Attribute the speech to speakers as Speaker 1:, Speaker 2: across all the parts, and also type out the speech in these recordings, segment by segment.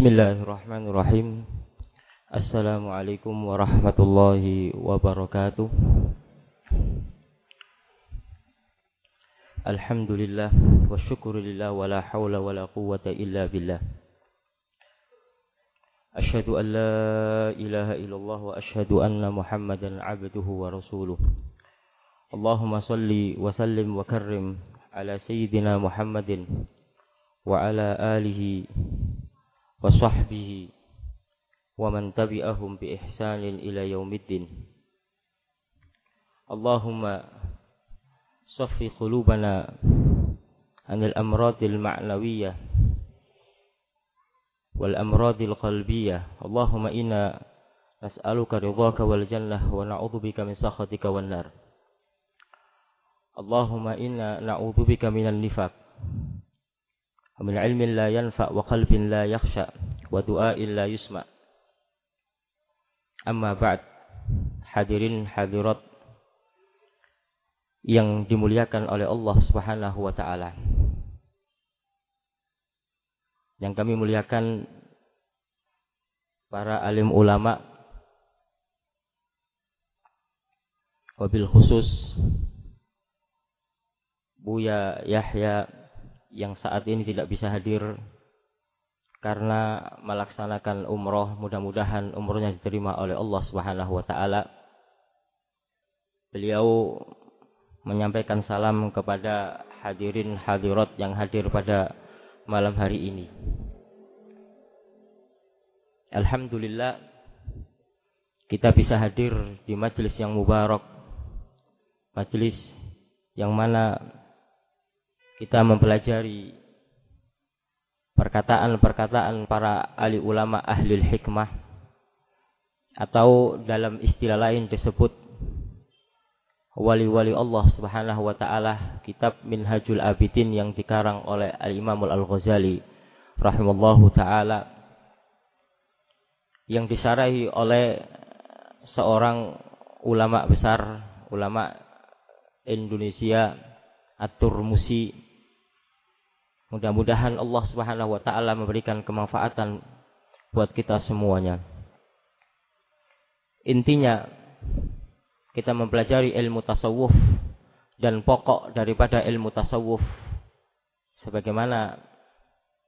Speaker 1: Bismillahirrahmanirrahim. Assalamualaikum warahmatullahi wabarakatuh. Alhamdulillah wa syukurillah wa la hawla wa la quwwata illa billah. Ashhadu an la ilaha illallah wa ashhadu anna Muhammadan abduhu wa rasuluh. Allahumma salli wa sallim wa karrim ala sayyidina Muhammadin wa ala alihi wa man tabi'ahum bi ihsanin ila yaumiddin. Allahumma صفي قلوبنا عن الأمراض المعنوية والأمراض القلبية. اللهم إنا نسألك رضاك والجنة ونعوذ بك من سخطك والنار. اللهم إنا نعوذ بك من النفاق. ومن علم لا ينفع وقلب لا يخشى ودعاء لا يسمع أما بعد حاضرين حاضرات hadirin hadirat yang dimuliakan oleh Allah Subhanahu wa taala. Yang kami muliakan para alim ulama wabil khusus Buya Yahya yang saat ini tidak bisa hadir karena melaksanakan umroh mudah-mudahan umrohnya diterima oleh Allah Subhanahu wa taala. Beliau menyampaikan salam kepada hadirin hadirat yang hadir pada malam hari ini. Alhamdulillah kita bisa hadir di majelis yang mubarak. Majelis yang mana kita mempelajari perkataan-perkataan para ahli ulama ahli hikmah atau dalam istilah lain disebut wali-wali Allah Subhanahu wa taala kitab Minhajul Abidin yang dikarang oleh Al-Imam Al-Ghazali rahimallahu taala yang disarahi oleh seorang ulama besar ulama Indonesia At-Turmusi mudah-mudahan Allah Subhanahu wa taala memberikan kemanfaatan buat kita semuanya. Intinya kita mempelajari ilmu tasawuf dan pokok daripada ilmu tasawuf. Sebagaimana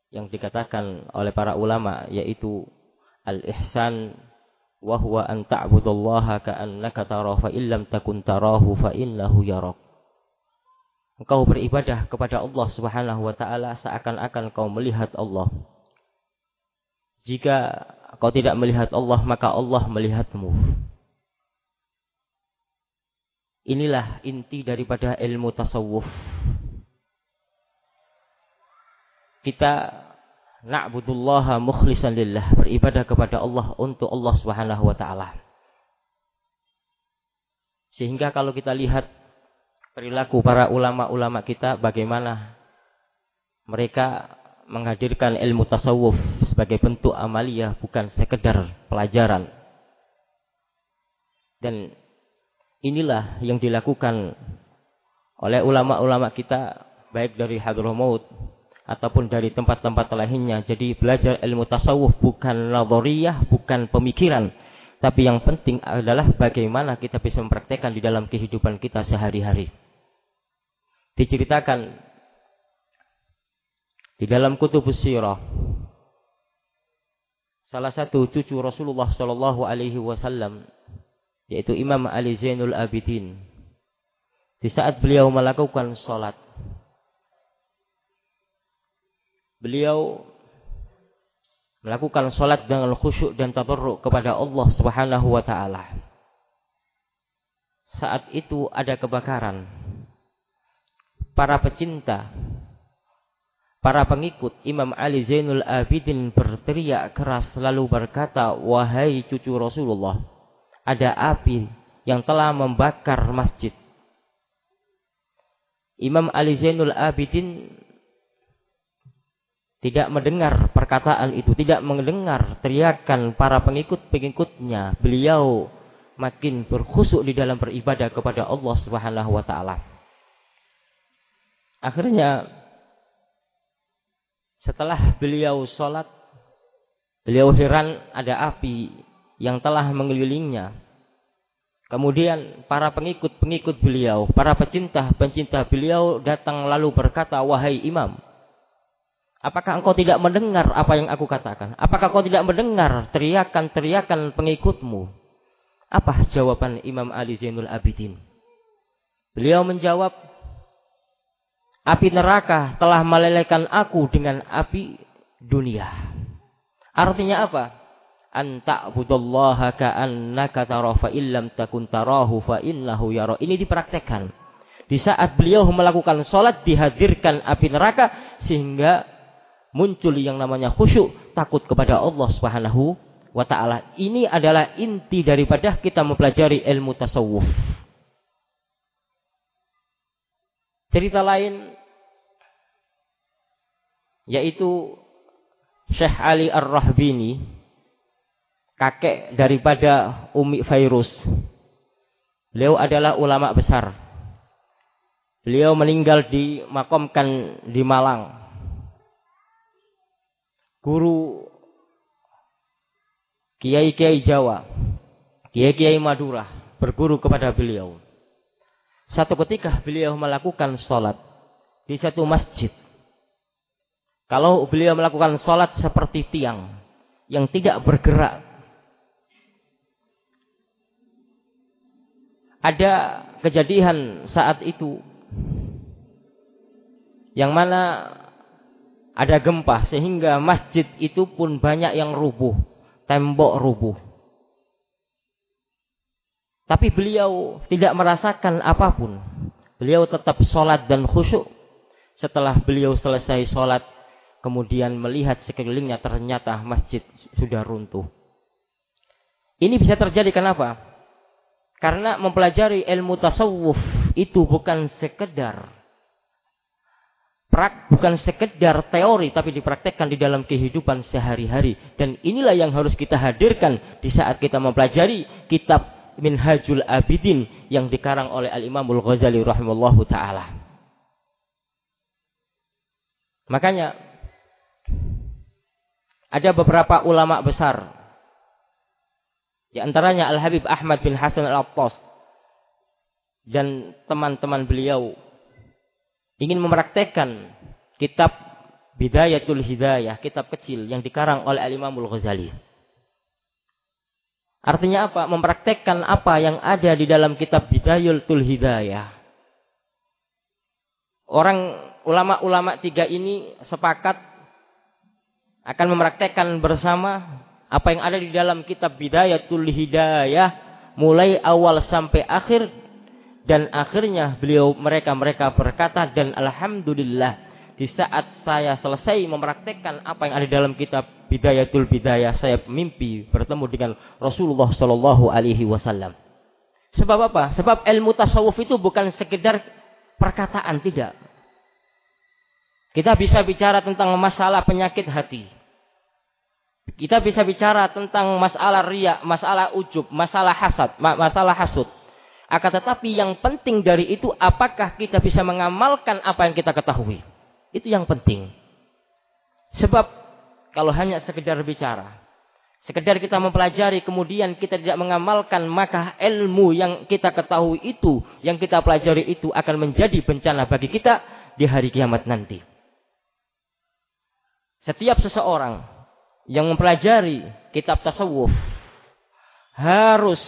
Speaker 1: yang dikatakan oleh para ulama yaitu al-ihsan wa huwa an ta'budallaha ka'annaka tarahu fa illam takun tarahu fa innahu yarak Engkau beribadah kepada Allah Subhanahu wa taala seakan-akan kau melihat Allah. Jika kau tidak melihat Allah, maka Allah melihatmu. Inilah inti daripada ilmu tasawuf. Kita na'budullaha mukhlisan lillah, beribadah kepada Allah untuk Allah Subhanahu wa taala. Sehingga kalau kita lihat perilaku para ulama-ulama kita bagaimana mereka menghadirkan ilmu tasawuf sebagai bentuk amaliyah bukan sekedar pelajaran. Dan Inilah yang dilakukan oleh ulama-ulama kita baik dari Hadramaut ataupun dari tempat-tempat lainnya. Jadi belajar ilmu tasawuf bukan nadhariyah, bukan pemikiran, tapi yang penting adalah bagaimana kita bisa mempraktekkan di dalam kehidupan kita sehari-hari. Diceritakan di dalam kutub sirah salah satu cucu Rasulullah Shallallahu alaihi wasallam yaitu Imam Ali Zainul Abidin di saat beliau melakukan sholat beliau melakukan sholat dengan khusyuk dan tabarruk kepada Allah Subhanahu wa taala. Saat itu ada kebakaran. Para pecinta, para pengikut Imam Ali Zainul Abidin berteriak keras lalu berkata, "Wahai cucu Rasulullah, ada api yang telah membakar masjid. Imam Ali Zainul Abidin tidak mendengar perkataan itu, tidak mendengar teriakan para pengikut-pengikutnya. Beliau makin berkhusuk di dalam beribadah kepada Allah Subhanahu wa taala. Akhirnya setelah beliau sholat Beliau heran ada api yang telah mengelilingnya. Kemudian para pengikut-pengikut beliau, para pecinta-pencinta beliau datang lalu berkata, "Wahai imam, apakah engkau tidak mendengar apa yang aku katakan? Apakah kau tidak mendengar teriakan-teriakan pengikutmu?" Apa jawaban Imam Ali Zainul Abidin? Beliau menjawab, "Api neraka telah melelehkan aku dengan api dunia." Artinya apa? Anta budallaha ka'annaka tara fa illam takun tarahu fa innahu yara. Ini dipraktekkan. Di saat beliau melakukan sholat dihadirkan api neraka sehingga muncul yang namanya khusyuk takut kepada Allah Subhanahu wa taala. Ini adalah inti daripada kita mempelajari ilmu tasawuf. Cerita lain yaitu Syekh Ali Ar-Rahbini, kakek daripada Umi Fairus. Beliau adalah ulama besar. Beliau meninggal di makomkan di Malang. Guru Kiai-kiai Jawa, Kiai-kiai Madura berguru kepada beliau. Satu ketika beliau melakukan sholat di satu masjid. Kalau beliau melakukan sholat seperti tiang yang tidak bergerak. Ada kejadian saat itu yang mana ada gempa sehingga masjid itu pun banyak yang rubuh, tembok rubuh. Tapi beliau tidak merasakan apa pun. Beliau tetap sholat dan khusyuk. Setelah beliau selesai sholat, kemudian melihat sekelilingnya ternyata masjid sudah runtuh. Ini bisa terjadi kenapa? Karena mempelajari ilmu tasawuf itu bukan sekedar prak, bukan sekedar teori tapi dipraktekkan di dalam kehidupan sehari-hari dan inilah yang harus kita hadirkan di saat kita mempelajari kitab Minhajul Abidin yang dikarang oleh Al-Imamul Ghazali rahimallahu taala. Makanya ada beberapa ulama besar. Di antaranya Al-Habib Ahmad bin Hasan Al-Attas dan teman-teman beliau ingin mempraktekkan kitab Bidayatul Hidayah, kitab kecil yang dikarang oleh Al-Imamul Ghazali. Artinya apa? Mempraktekkan apa yang ada di dalam kitab Bidayatul Hidayah. Orang ulama-ulama tiga ini sepakat akan mempraktekkan bersama apa yang ada di dalam kitab Bidayatul Hidayah mulai awal sampai akhir dan akhirnya beliau mereka mereka berkata dan alhamdulillah di saat saya selesai mempraktekkan apa yang ada di dalam kitab Bidayatul Bidayah saya mimpi bertemu dengan Rasulullah Shallallahu alaihi wasallam. Sebab apa? Sebab ilmu tasawuf itu bukan sekedar perkataan tidak. Kita bisa bicara tentang masalah penyakit hati. Kita bisa bicara tentang masalah riak, masalah ujub, masalah hasad, masalah hasud. Akan tetapi yang penting dari itu apakah kita bisa mengamalkan apa yang kita ketahui. Itu yang penting. Sebab kalau hanya sekedar bicara, sekedar kita mempelajari kemudian kita tidak mengamalkan maka ilmu yang kita ketahui itu, yang kita pelajari itu akan menjadi bencana bagi kita di hari kiamat nanti. Setiap seseorang yang mempelajari kitab tasawuf harus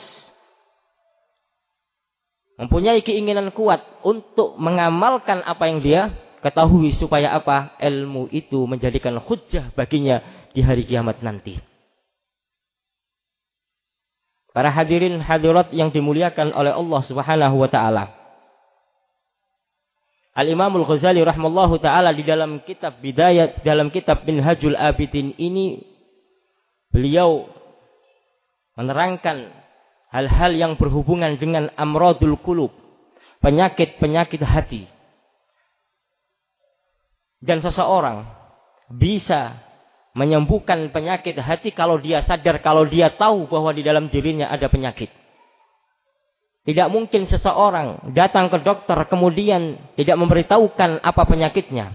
Speaker 1: mempunyai keinginan kuat untuk mengamalkan apa yang dia ketahui supaya apa ilmu itu menjadikan hujah baginya di hari kiamat nanti. Para hadirin hadirat yang dimuliakan oleh Allah Subhanahu wa taala. Al-Imamul Ghazali rahmallahu taala di dalam kitab Bidayat dalam kitab Minhajul Abidin ini beliau menerangkan hal-hal yang berhubungan dengan amradul kulub, penyakit-penyakit hati. Dan seseorang bisa menyembuhkan penyakit hati kalau dia sadar, kalau dia tahu bahwa di dalam dirinya ada penyakit. Tidak mungkin seseorang datang ke dokter kemudian tidak memberitahukan apa penyakitnya.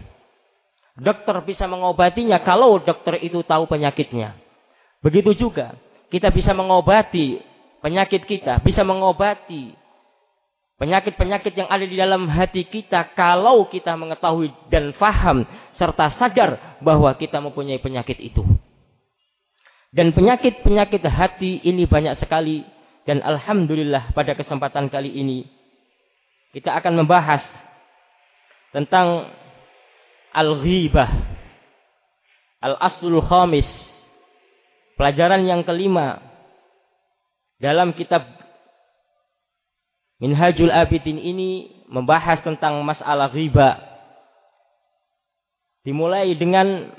Speaker 1: Dokter bisa mengobatinya kalau dokter itu tahu penyakitnya. Begitu juga kita bisa mengobati penyakit kita, bisa mengobati penyakit-penyakit yang ada di dalam hati kita kalau kita mengetahui dan faham serta sadar bahwa kita mempunyai penyakit itu. Dan penyakit-penyakit hati ini banyak sekali dan alhamdulillah pada kesempatan kali ini kita akan membahas tentang al-ghibah al-aslul khamis pelajaran yang kelima dalam kitab Minhajul Abidin ini membahas tentang masalah riba dimulai dengan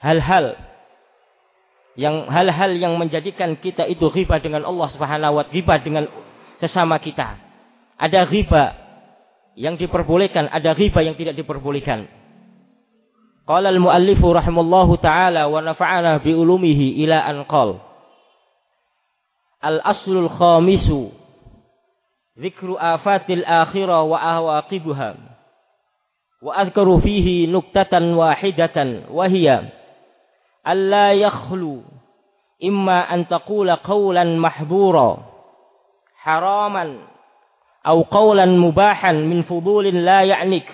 Speaker 1: hal-hal yang hal-hal yang menjadikan kita itu riba dengan Allah Subhanahu wa riba dengan sesama kita. Ada riba yang diperbolehkan, ada riba yang tidak diperbolehkan. Qala al-muallif rahimallahu taala wa nafa'ana bi ulumihi ila an qal. Al-aslul khamisu wa awaqibuha. Wa adhkaru fihi nuktatan wahidatan wa hiya ألا يخلو إما أن تقول قولا محظورا حراما أو قولا مباحا من فضول لا يعنيك.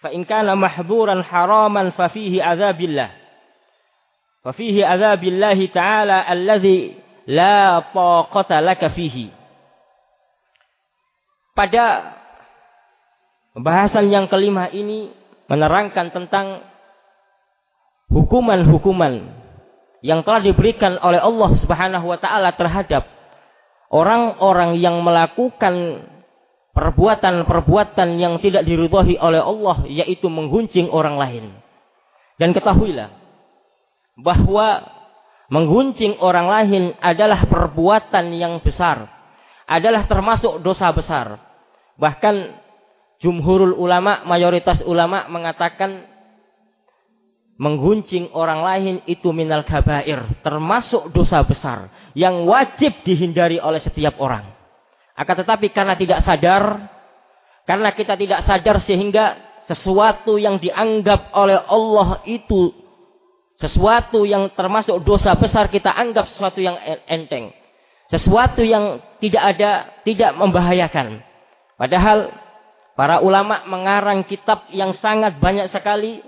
Speaker 1: فإن كان محظورا حراما ففيه عذاب الله. ففيه عذاب الله تعالى الذي لا طاقة لك فيه. Pada pembahasan yang kelima ini menerangkan tentang hukuman-hukuman yang telah diberikan oleh Allah Subhanahu wa taala terhadap orang-orang yang melakukan perbuatan-perbuatan yang tidak diridhoi oleh Allah yaitu mengguncing orang lain. Dan ketahuilah bahwa mengguncing orang lain adalah perbuatan yang besar, adalah termasuk dosa besar. Bahkan jumhurul ulama, mayoritas ulama mengatakan mengguncing orang lain itu minal kabair, termasuk dosa besar yang wajib dihindari oleh setiap orang. Akan tetapi karena tidak sadar, karena kita tidak sadar sehingga sesuatu yang dianggap oleh Allah itu sesuatu yang termasuk dosa besar kita anggap sesuatu yang enteng. Sesuatu yang tidak ada, tidak membahayakan. Padahal para ulama mengarang kitab yang sangat banyak sekali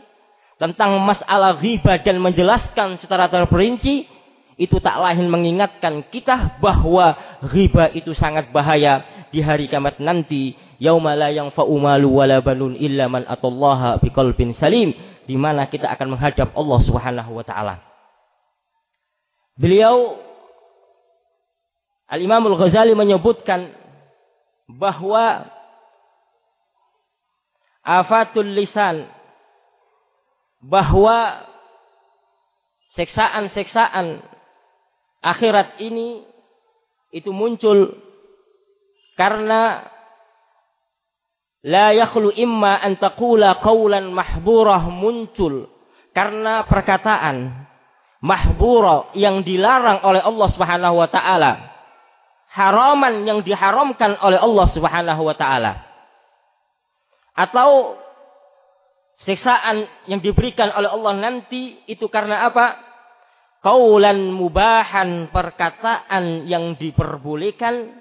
Speaker 1: tentang masalah riba dan menjelaskan secara terperinci itu tak lain mengingatkan kita bahwa riba itu sangat bahaya di hari kiamat nanti yauma la yanfa'u malu wala banun illa man atallaha biqalbin salim di mana kita akan menghadap Allah Subhanahu wa taala. Beliau Al-Imam Al-Ghazali menyebutkan bahwa afatul lisan bahwa seksaan-seksaan akhirat ini itu muncul karena la yakhlu imma an taqula qawlan mahburah muncul karena perkataan mahbura yang dilarang oleh Allah Subhanahu wa taala haraman yang diharamkan oleh Allah Subhanahu wa taala atau siksaan yang diberikan oleh Allah nanti itu karena apa? Kaulan mubahan perkataan yang diperbolehkan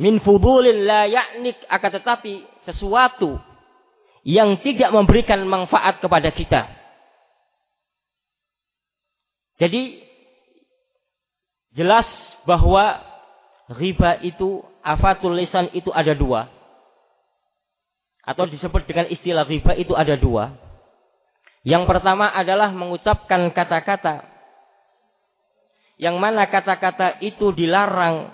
Speaker 1: min fudulin la ya'nik akan tetapi sesuatu yang tidak memberikan manfaat kepada kita. Jadi jelas bahwa riba itu afatul lisan itu ada dua atau disebut dengan istilah riba itu ada dua. Yang pertama adalah mengucapkan kata-kata yang mana kata-kata itu dilarang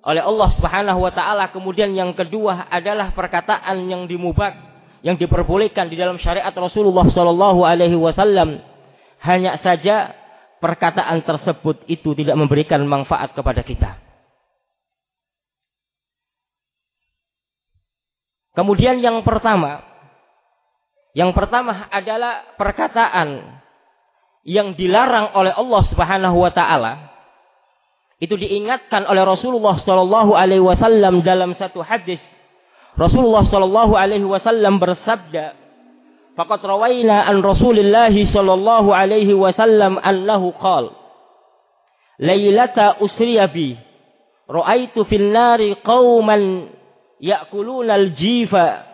Speaker 1: oleh Allah Subhanahu wa taala. Kemudian yang kedua adalah perkataan yang dimubah yang diperbolehkan di dalam syariat Rasulullah sallallahu alaihi wasallam. Hanya saja perkataan tersebut itu tidak memberikan manfaat kepada kita. Kemudian yang pertama, yang pertama adalah perkataan yang dilarang oleh Allah Subhanahu wa taala. Itu diingatkan oleh Rasulullah sallallahu alaihi wasallam dalam satu hadis. Rasulullah sallallahu alaihi wasallam bersabda, faqad rawaina an Rasulillah sallallahu alaihi wasallam annahu qala Lailata usriya bi ra'aitu fil nari qauman ya'kuluna al-jifa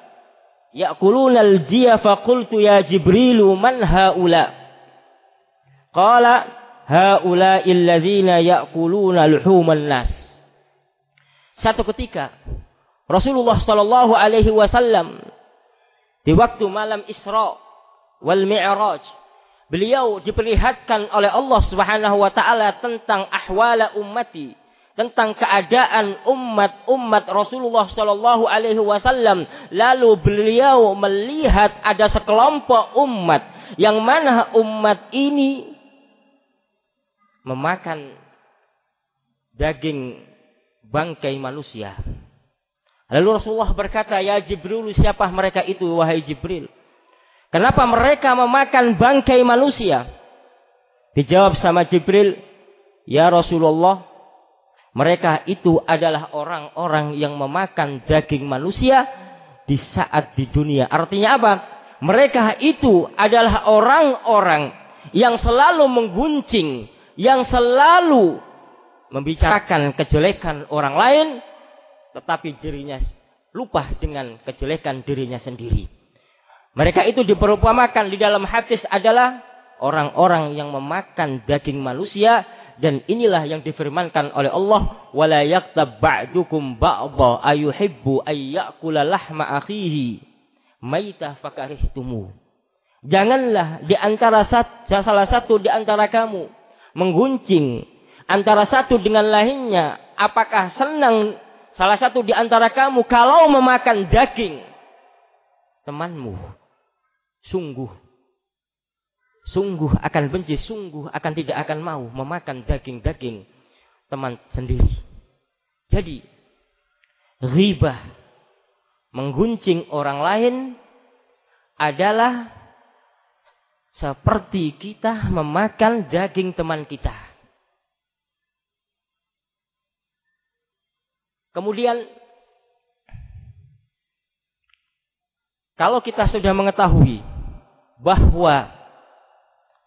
Speaker 1: ya'kuluna al-jifa qultu ya Jibrilu man haula qala haula illadzina ya'kuluna luhuman nas satu ketika Rasulullah sallallahu alaihi wasallam di waktu malam Isra wal Mi'raj, beliau diperlihatkan oleh Allah Subhanahu wa taala tentang ahwala ummati, tentang keadaan umat-umat Rasulullah sallallahu alaihi wasallam. Lalu beliau melihat ada sekelompok umat yang mana umat ini memakan daging bangkai manusia. Lalu Rasulullah berkata, Ya Jibril, siapa mereka itu, wahai Jibril? Kenapa mereka memakan bangkai manusia? Dijawab sama Jibril, Ya Rasulullah, mereka itu adalah orang-orang yang memakan daging manusia di saat di dunia. Artinya apa? Mereka itu adalah orang-orang yang selalu mengguncing, yang selalu membicarakan kejelekan orang lain, tetapi dirinya lupa dengan kejelekan dirinya sendiri. Mereka itu diperumpamakan di dalam hadis adalah orang-orang yang memakan daging manusia dan inilah yang difirmankan oleh Allah wala yaktab ba'dukum ba'dha ayuhibbu ayyakula lahma akhihi maitah fakarihtumu. Janganlah di antara salah satu di antara kamu mengguncing antara satu dengan lainnya apakah senang Salah satu di antara kamu kalau memakan daging temanmu sungguh sungguh akan benci, sungguh akan tidak akan mau memakan daging-daging teman sendiri. Jadi riba mengguncing orang lain adalah seperti kita memakan daging teman kita. Kemudian kalau kita sudah mengetahui bahwa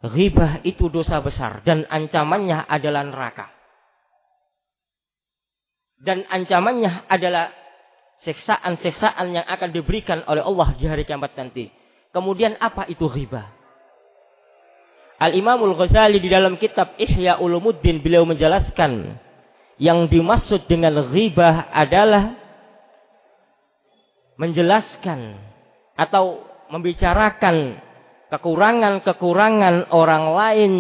Speaker 1: ghibah itu dosa besar dan ancamannya adalah neraka. Dan ancamannya adalah seksaan-seksaan yang akan diberikan oleh Allah di hari kiamat nanti. Kemudian apa itu ghibah? Al-Imamul Ghazali di dalam kitab Ihya Ulumuddin beliau menjelaskan yang dimaksud dengan ghibah adalah menjelaskan atau membicarakan kekurangan-kekurangan orang lain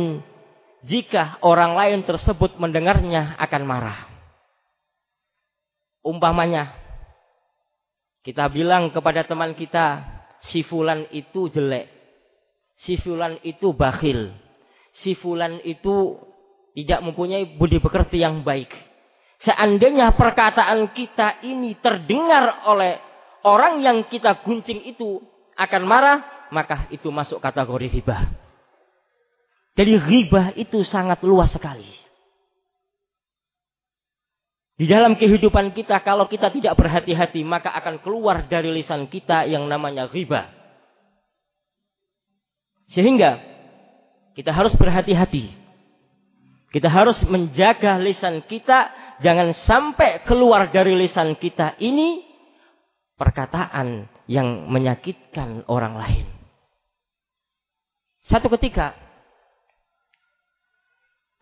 Speaker 1: jika orang lain tersebut mendengarnya akan marah. Umpamanya kita bilang kepada teman kita si fulan itu jelek. Si fulan itu bakhil. Si fulan itu tidak mempunyai budi pekerti yang baik. Seandainya perkataan kita ini terdengar oleh orang yang kita guncing itu akan marah, maka itu masuk kategori ghibah. Jadi ghibah itu sangat luas sekali. Di dalam kehidupan kita, kalau kita tidak berhati-hati, maka akan keluar dari lisan kita yang namanya ghibah. Sehingga kita harus berhati-hati. Kita harus menjaga lisan kita jangan sampai keluar dari lisan kita ini perkataan yang menyakitkan orang lain. Satu ketika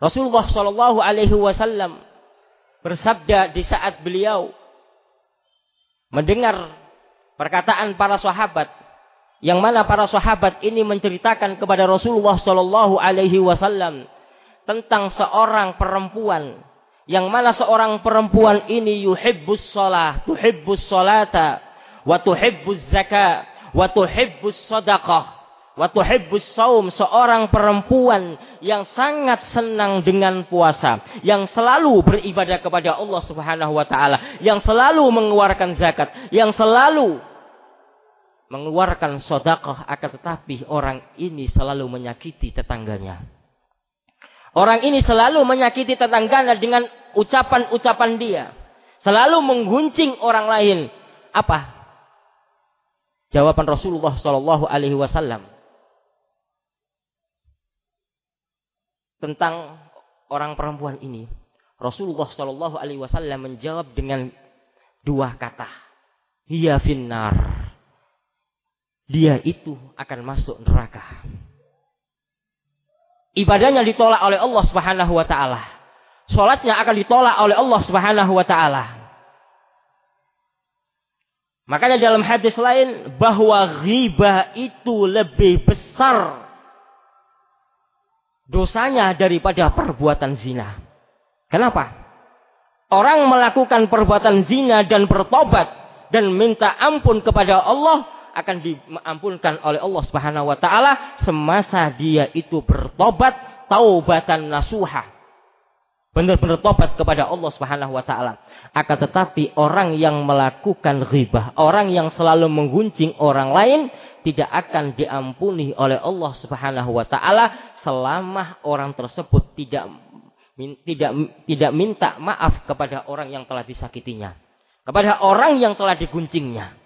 Speaker 1: Rasulullah Shallallahu Alaihi Wasallam bersabda di saat beliau mendengar perkataan para sahabat yang mana para sahabat ini menceritakan kepada Rasulullah Shallallahu Alaihi Wasallam tentang seorang perempuan yang mana seorang perempuan ini yuhibbus salah, tuhibbus salata, wa tuhibbuz zakat, wa tuhibbus sadaqah, wa tuhibbus saum, seorang perempuan yang sangat senang dengan puasa, yang selalu beribadah kepada Allah Subhanahu wa taala, yang selalu mengeluarkan zakat, yang selalu mengeluarkan sedekah akan tetapi orang ini selalu menyakiti tetangganya. Orang ini selalu menyakiti tetangganya dengan ucapan-ucapan dia. Selalu mengguncing orang lain. Apa? jawaban Rasulullah Shallallahu Alaihi Wasallam tentang orang perempuan ini. Rasulullah Shallallahu Alaihi Wasallam menjawab dengan dua kata, Hiya finnar. Dia itu akan masuk neraka. Ibadahnya ditolak oleh Allah Subhanahu wa taala. Salatnya akan ditolak oleh Allah Subhanahu wa taala. Makanya dalam hadis lain bahwa ghibah itu lebih besar dosanya daripada perbuatan zina. Kenapa? Orang melakukan perbuatan zina dan bertobat dan minta ampun kepada Allah akan diampunkan oleh Allah Subhanahu wa taala semasa dia itu bertobat taubatan nasuha. Benar-benar tobat kepada Allah Subhanahu wa taala. Akan tetapi orang yang melakukan ghibah, orang yang selalu mengguncing orang lain tidak akan diampuni oleh Allah Subhanahu wa taala selama orang tersebut tidak tidak tidak minta maaf kepada orang yang telah disakitinya, kepada orang yang telah diguncingnya.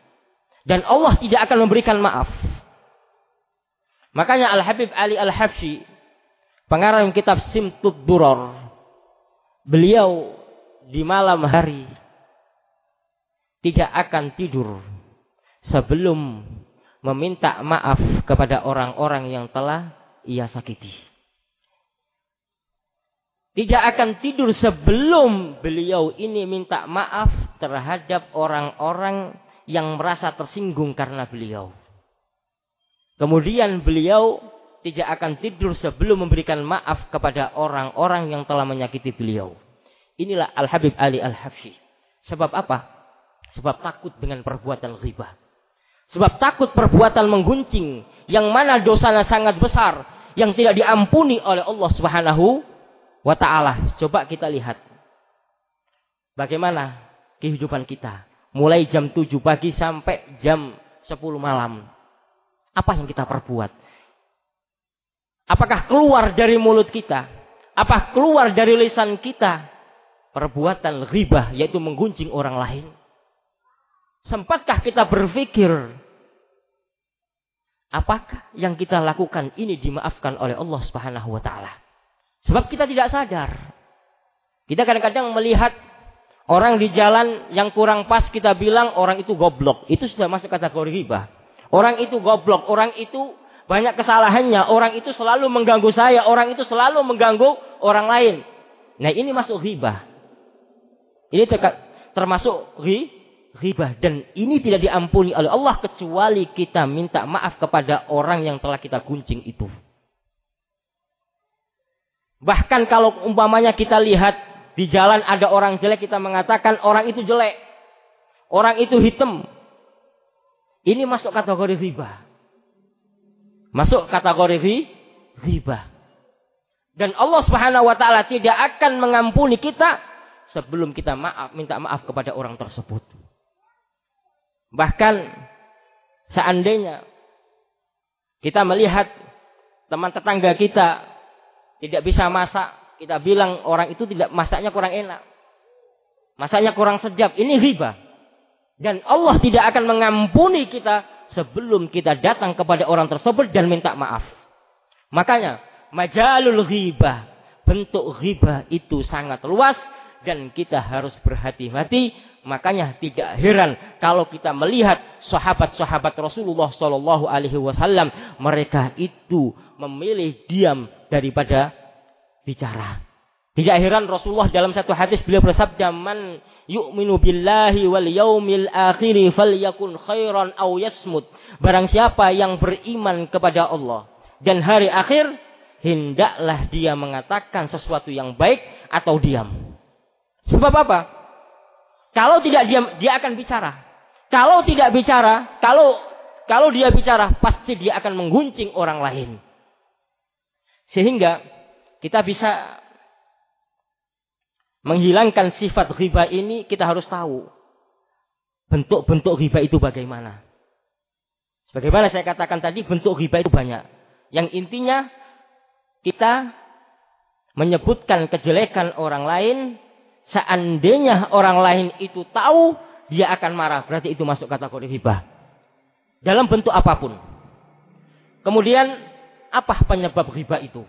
Speaker 1: Dan Allah tidak akan memberikan maaf. Makanya Al-Habib Ali Al-Habsyi, pengarang kitab Simtud Duror, beliau di malam hari tidak akan tidur sebelum meminta maaf kepada orang-orang yang telah ia sakiti tidak akan tidur sebelum beliau ini minta maaf terhadap orang-orang yang merasa tersinggung karena beliau. Kemudian beliau tidak akan tidur sebelum memberikan maaf kepada orang-orang yang telah menyakiti beliau. Inilah Al-Habib Ali Al-Habsyi. Sebab apa? Sebab takut dengan perbuatan ghibah. Sebab takut perbuatan mengguncing yang mana dosanya sangat besar yang tidak diampuni oleh Allah Subhanahu wa ta'ala. Coba kita lihat. Bagaimana kehidupan kita. Mulai jam 7 pagi sampai jam 10 malam. Apa yang kita perbuat? Apakah keluar dari mulut kita? Apa keluar dari lisan kita? Perbuatan ghibah yaitu mengguncing orang lain. Sempatkah kita berpikir apakah yang kita lakukan ini dimaafkan oleh Allah Subhanahu wa taala? Sebab kita tidak sadar. Kita kadang-kadang melihat orang di jalan yang kurang pas kita bilang orang itu goblok. Itu sudah masuk kategori riba. Orang itu goblok, orang itu banyak kesalahannya, orang itu selalu mengganggu saya, orang itu selalu mengganggu orang lain. Nah ini masuk riba. Ini termasuk riba dan ini tidak diampuni oleh Allah kecuali kita minta maaf kepada orang yang telah kita guncing itu. Bahkan kalau umpamanya kita lihat di jalan ada orang jelek, kita mengatakan orang itu jelek. Orang itu hitam. Ini masuk kategori riba. Masuk kategori riba. Dan Allah Subhanahu wa taala tidak akan mengampuni kita sebelum kita maaf minta maaf kepada orang tersebut. Bahkan seandainya kita melihat teman tetangga kita tidak bisa masak, kita bilang orang itu tidak masaknya kurang enak. Masaknya kurang sejap. Ini riba. Dan Allah tidak akan mengampuni kita sebelum kita datang kepada orang tersebut dan minta maaf. Makanya, majalul riba, bentuk riba itu sangat luas dan kita harus berhati-hati. Makanya tidak heran kalau kita melihat sahabat-sahabat Rasulullah Shallallahu Alaihi Wasallam mereka itu memilih diam daripada bicara. Tidak heran Rasulullah dalam satu hadis beliau bersabda man yu'minu billahi wal yaumil akhiri falyakun khairan aw yasmut. Barang siapa yang beriman kepada Allah dan hari akhir hendaklah dia mengatakan sesuatu yang baik atau diam. Sebab apa? Kalau tidak diam dia akan bicara. Kalau tidak bicara, kalau kalau dia bicara pasti dia akan mengguncing orang lain. Sehingga kita bisa menghilangkan sifat riba ini kita harus tahu bentuk-bentuk riba itu bagaimana. Sebagaimana saya katakan tadi bentuk riba itu banyak. Yang intinya kita menyebutkan kejelekan orang lain seandainya orang lain itu tahu dia akan marah berarti itu masuk kategori riba. Dalam bentuk apa pun. Kemudian apa penyebab riba itu?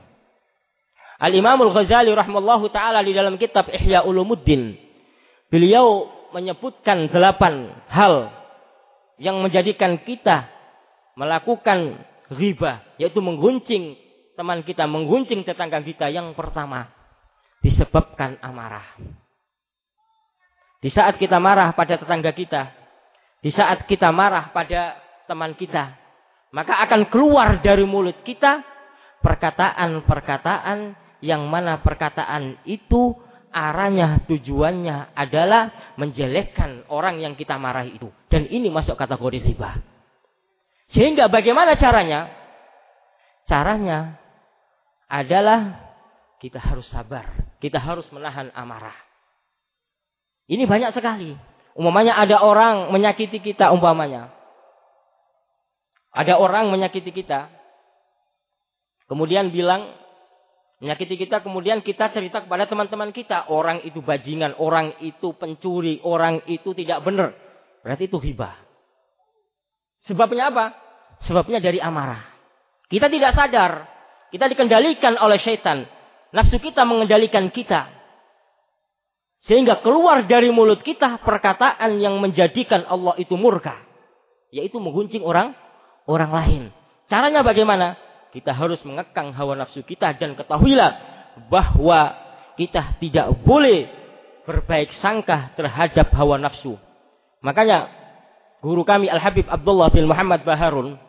Speaker 1: Al-Imamul Ghazali rahmallahu taala di dalam kitab Ihya Ulumuddin beliau menyebutkan delapan hal yang menjadikan kita melakukan riba yaitu mengguncing teman kita, mengguncing tetangga kita yang pertama disebabkan amarah. Di saat kita marah pada tetangga kita, di saat kita marah pada teman kita, maka akan keluar dari mulut kita perkataan-perkataan yang mana perkataan itu arahnya tujuannya adalah menjelekkan orang yang kita marahi itu dan ini masuk kategori riba. Sehingga bagaimana caranya? Caranya adalah kita harus sabar, kita harus menahan amarah. Ini banyak sekali. Umpamanya ada orang menyakiti kita umpamanya. Ada orang menyakiti kita. Kemudian bilang menyakiti kita kemudian kita cerita kepada teman-teman kita orang itu bajingan, orang itu pencuri, orang itu tidak benar. Berarti itu hibah. Sebabnya apa? Sebabnya dari amarah. Kita tidak sadar, kita dikendalikan oleh syaitan. Nafsu kita mengendalikan kita. Sehingga keluar dari mulut kita perkataan yang menjadikan Allah itu murka. Yaitu mengguncing orang orang lain. Caranya bagaimana? Kita harus mengekang hawa nafsu kita dan ketahuilah bahwa kita tidak boleh berbaik sangka terhadap hawa nafsu. Makanya guru kami Al-Habib Abdullah bin Muhammad Baharun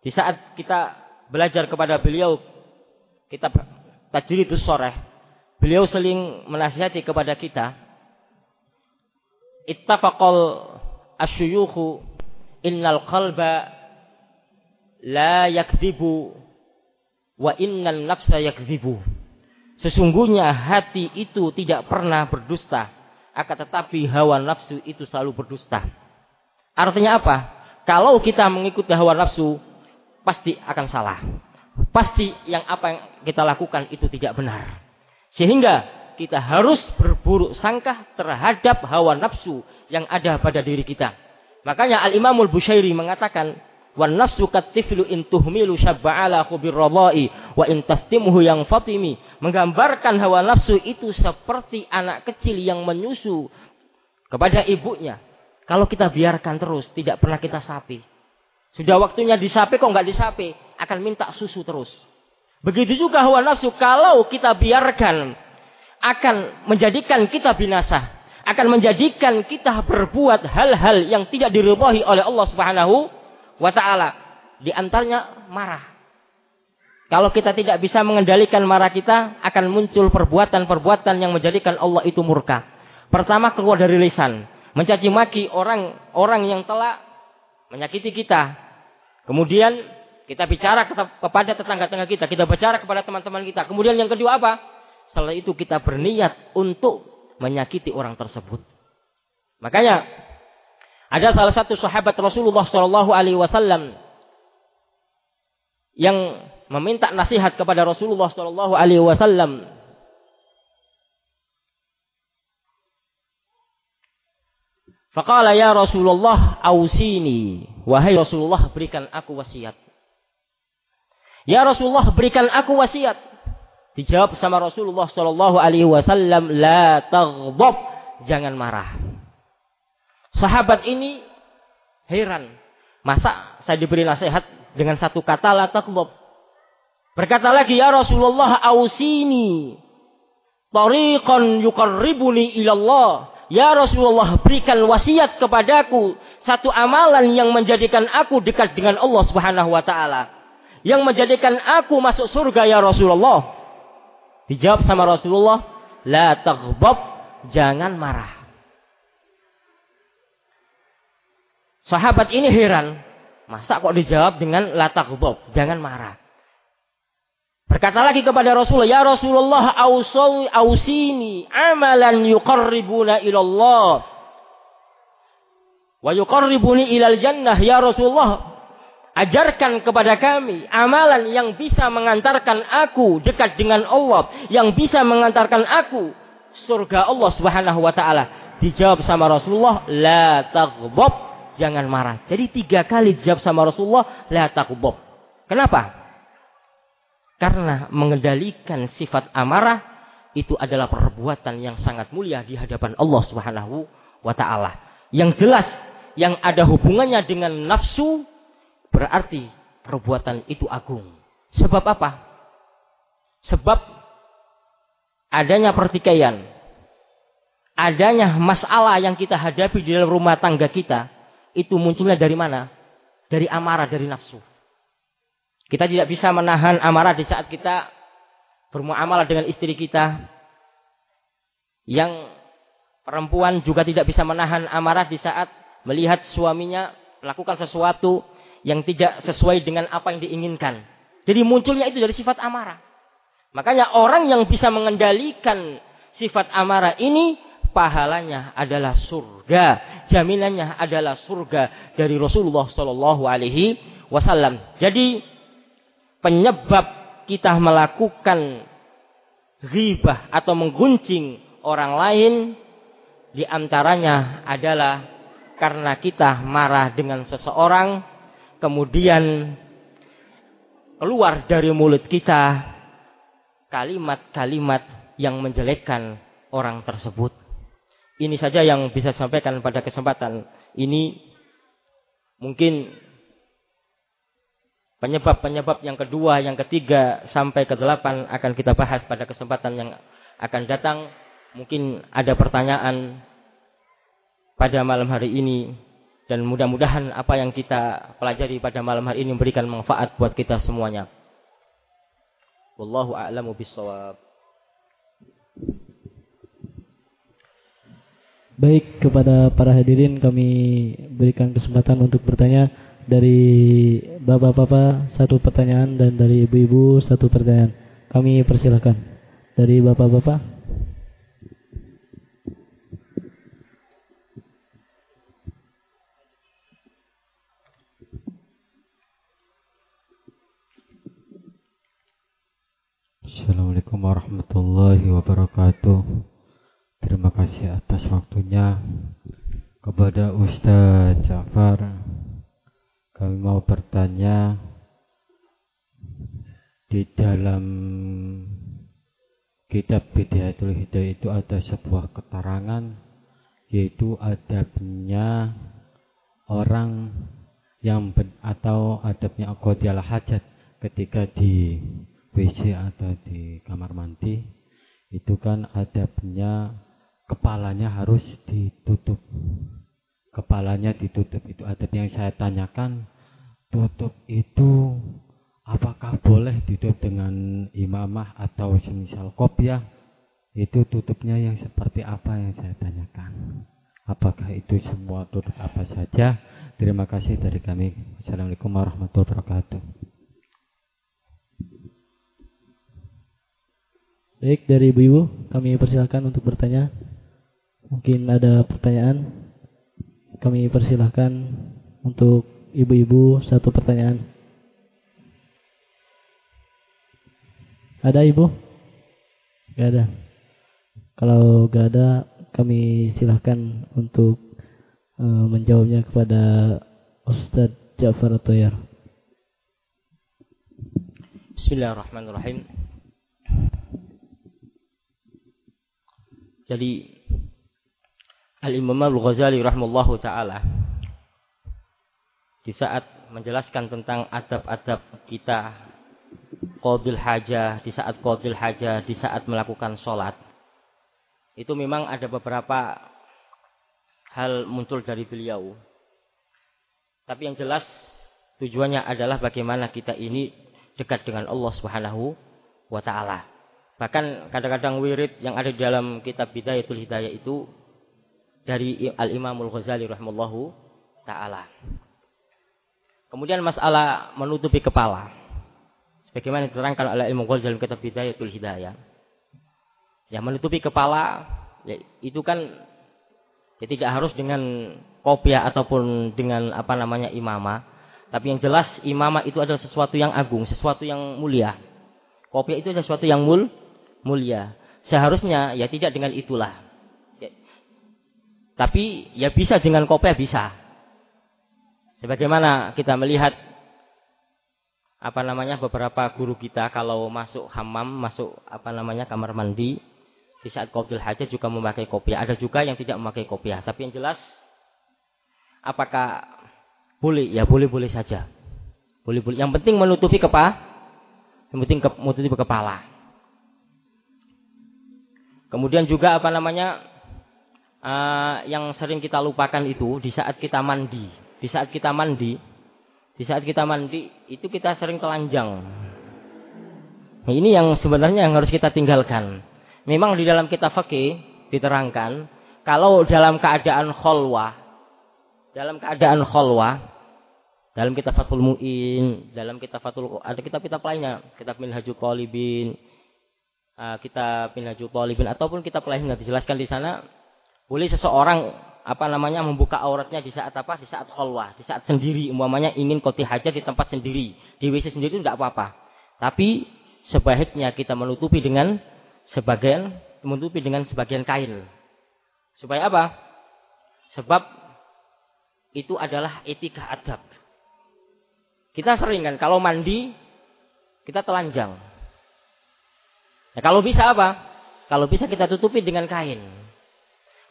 Speaker 1: di saat kita belajar kepada beliau kitab Tajridus Soreh, beliau seling menasihati kepada kita ittafaqal asyuyukhu innal qalba la yakdzibu wa innan nafsa yakdzibu. Sesungguhnya hati itu tidak pernah berdusta, akan tetapi hawa nafsu itu selalu berdusta. Artinya apa? Kalau kita mengikuti hawa nafsu, pasti akan salah. Pasti yang apa yang kita lakukan itu tidak benar. Sehingga kita harus berburuk sangka terhadap hawa nafsu yang ada pada diri kita. Makanya Al-Imamul Bushairi mengatakan, Wan nafsu katiflu in tuhmilu syab'ala khubirradai wa in taftimuhu yang fatimi. Menggambarkan hawa nafsu itu seperti anak kecil yang menyusu kepada ibunya. Kalau kita biarkan terus, tidak pernah kita sapi. Sudah waktunya disapi kok nggak disapi, akan minta susu terus. Begitu juga hawa nafsu kalau kita biarkan akan menjadikan kita binasa, akan menjadikan kita berbuat hal-hal yang tidak diridhai oleh Allah Subhanahu wa taala. Di antaranya marah. Kalau kita tidak bisa mengendalikan marah kita, akan muncul perbuatan-perbuatan yang menjadikan Allah itu murka. Pertama keluar dari lisan, mencaci maki orang-orang yang telah menyakiti kita. Kemudian kita bicara kepada tetangga-tetangga kita, kita bicara kepada teman-teman kita. Kemudian yang kedua apa? Setelah itu kita berniat untuk menyakiti orang tersebut. Makanya ada salah satu sahabat Rasulullah Shallallahu Alaihi Wasallam yang meminta nasihat kepada Rasulullah Shallallahu Alaihi Wasallam. Faqala ya Rasulullah ausini. Wahai Rasulullah berikan aku wasiat. Ya Rasulullah berikan aku wasiat. Dijawab sama Rasulullah Shallallahu Alaihi Wasallam, la taghdab, jangan marah. Sahabat ini heran. Masa saya diberi nasihat dengan satu kata la taqlub. Berkata lagi, ya Rasulullah ausini. Tariqan yukarribuni ilallah. Ya Rasulullah berikan wasiat kepadaku. Satu amalan yang menjadikan aku dekat dengan Allah subhanahu wa ta'ala. Yang menjadikan aku masuk surga ya Rasulullah. Dijawab sama Rasulullah. La taghdab. Jangan marah. Sahabat ini heran. Masa kok dijawab dengan latak bob? Jangan marah. Berkata lagi kepada Rasulullah, Ya Rasulullah, awsawi awsini amalan yuqarribuna ilallah. Wa yuqarribuni ilal jannah. Ya Rasulullah, ajarkan kepada kami amalan yang bisa mengantarkan aku dekat dengan Allah. Yang bisa mengantarkan aku surga Allah subhanahu wa ta'ala. Dijawab sama Rasulullah, La jangan marah. Jadi tiga kali dijawab sama Rasulullah, la takubub. Kenapa? Karena mengendalikan sifat amarah itu adalah perbuatan yang sangat mulia di hadapan Allah Subhanahu wa taala. Yang jelas yang ada hubungannya dengan nafsu berarti perbuatan itu agung. Sebab apa? Sebab adanya pertikaian, adanya masalah yang kita hadapi di dalam rumah tangga kita, itu munculnya dari mana? Dari amarah, dari nafsu. Kita tidak bisa menahan amarah di saat kita bermuamalah dengan istri kita. Yang perempuan juga tidak bisa menahan amarah di saat melihat suaminya melakukan sesuatu yang tidak sesuai dengan apa yang diinginkan. Jadi munculnya itu dari sifat amarah. Makanya orang yang bisa mengendalikan sifat amarah ini pahalanya adalah surga, jaminannya adalah surga dari Rasulullah Shallallahu Alaihi Wasallam. Jadi penyebab kita melakukan ghibah atau mengguncing orang lain di antaranya adalah karena kita marah dengan seseorang kemudian keluar dari mulut kita kalimat-kalimat yang menjelekkan orang tersebut. Ini saja yang bisa sampaikan pada kesempatan ini. Mungkin penyebab-penyebab yang kedua, yang ketiga sampai ke delapan akan kita bahas pada kesempatan yang akan datang. Mungkin ada pertanyaan pada malam hari ini dan mudah-mudahan apa yang kita pelajari pada malam hari ini memberikan manfaat buat kita semuanya. Wallahu a'lamu bissawab.
Speaker 2: Baik kepada para hadirin kami berikan kesempatan untuk bertanya dari bapak-bapak satu pertanyaan dan dari ibu-ibu satu pertanyaan. Kami persilahkan dari bapak-bapak.
Speaker 3: Assalamualaikum warahmatullahi wabarakatuh. Terima kasih atas waktunya kepada Ustaz Ja'far. Kami mau bertanya di dalam kitab Bidayatul Hidayah itu ada sebuah keterangan yaitu adabnya orang yang atau adabnya qadiyal hajat ketika di WC atau di kamar mandi itu kan adabnya kepalanya harus ditutup. Kepalanya ditutup. Itu adab yang saya tanyakan. Tutup itu apakah boleh ditutup dengan imamah atau semisal kopiah? Itu tutupnya yang seperti apa yang saya tanyakan. Apakah itu semua tutup apa saja? Terima kasih dari kami. Assalamualaikum warahmatullahi wabarakatuh.
Speaker 2: Baik, dari ibu-ibu, kami persilahkan untuk bertanya. Mungkin ada pertanyaan. Kami persilahkan untuk ibu-ibu satu pertanyaan. Ada ibu? Gak ada. Kalau gak ada, kami silahkan untuk uh, menjawabnya kepada Ustadz Ja'far Atoyar.
Speaker 1: Bismillahirrahmanirrahim. Jadi Al-Imam Al-Ghazali rahimahullahu taala di saat menjelaskan tentang adab-adab kita qadil hajah, di saat qadil hajah, di saat melakukan sholat itu memang ada beberapa hal muncul dari beliau. Tapi yang jelas tujuannya adalah bagaimana kita ini dekat dengan Allah Subhanahu wa taala. Bahkan kadang-kadang wirid yang ada di dalam kitab Bidayatul Hidayah itu dari Al-Imamul Ghazali rahimallahu taala. Kemudian masalah menutupi kepala. Sebagaimana diterangkan oleh Imam Ghazali dalam kitab Bidayatul Hidayah. Ya menutupi kepala ya, itu kan ya tidak harus dengan kopiah ataupun dengan apa namanya imamah. Tapi yang jelas imamah itu adalah sesuatu yang agung, sesuatu yang mulia. Kopiah itu adalah sesuatu yang mul, mulia. Seharusnya ya tidak dengan itulah. Ya. Tapi ya bisa dengan kopiah bisa. Sebagaimana kita melihat apa namanya beberapa guru kita kalau masuk hammam, masuk apa namanya kamar mandi di saat qadul hajat juga memakai kopiah. Ada juga yang tidak memakai kopiah. Tapi yang jelas apakah boleh? Ya boleh-boleh saja. Boleh-boleh. Yang penting menutupi kepala. Yang penting menutupi kepala. Kemudian juga apa namanya uh, yang sering kita lupakan itu di saat kita mandi. Di saat kita mandi, di saat kita mandi itu kita sering telanjang. Nah, ini yang sebenarnya yang harus kita tinggalkan. Memang di dalam kitab fakih diterangkan kalau dalam keadaan kholwa, dalam keadaan kholwa, dalam kitab Fathul Mu'in, dalam kitab Fathul ada kitab-kitab lainnya, kitab Minhajul Qalibin, uh, kitab Minhajul Qalibin ataupun kitab lainnya dijelaskan di sana boleh seseorang apa namanya membuka auratnya di saat apa? Di saat kholwah, di saat sendiri. Umpamanya ingin koti hajat di tempat sendiri, di WC sendiri tidak apa-apa. Tapi sebaiknya kita menutupi dengan sebagian menutupi dengan sebagian kain. Supaya apa? Sebab itu adalah etika adab. Kita sering kan kalau mandi kita telanjang. Nah, kalau bisa apa? Kalau bisa kita tutupi dengan kain.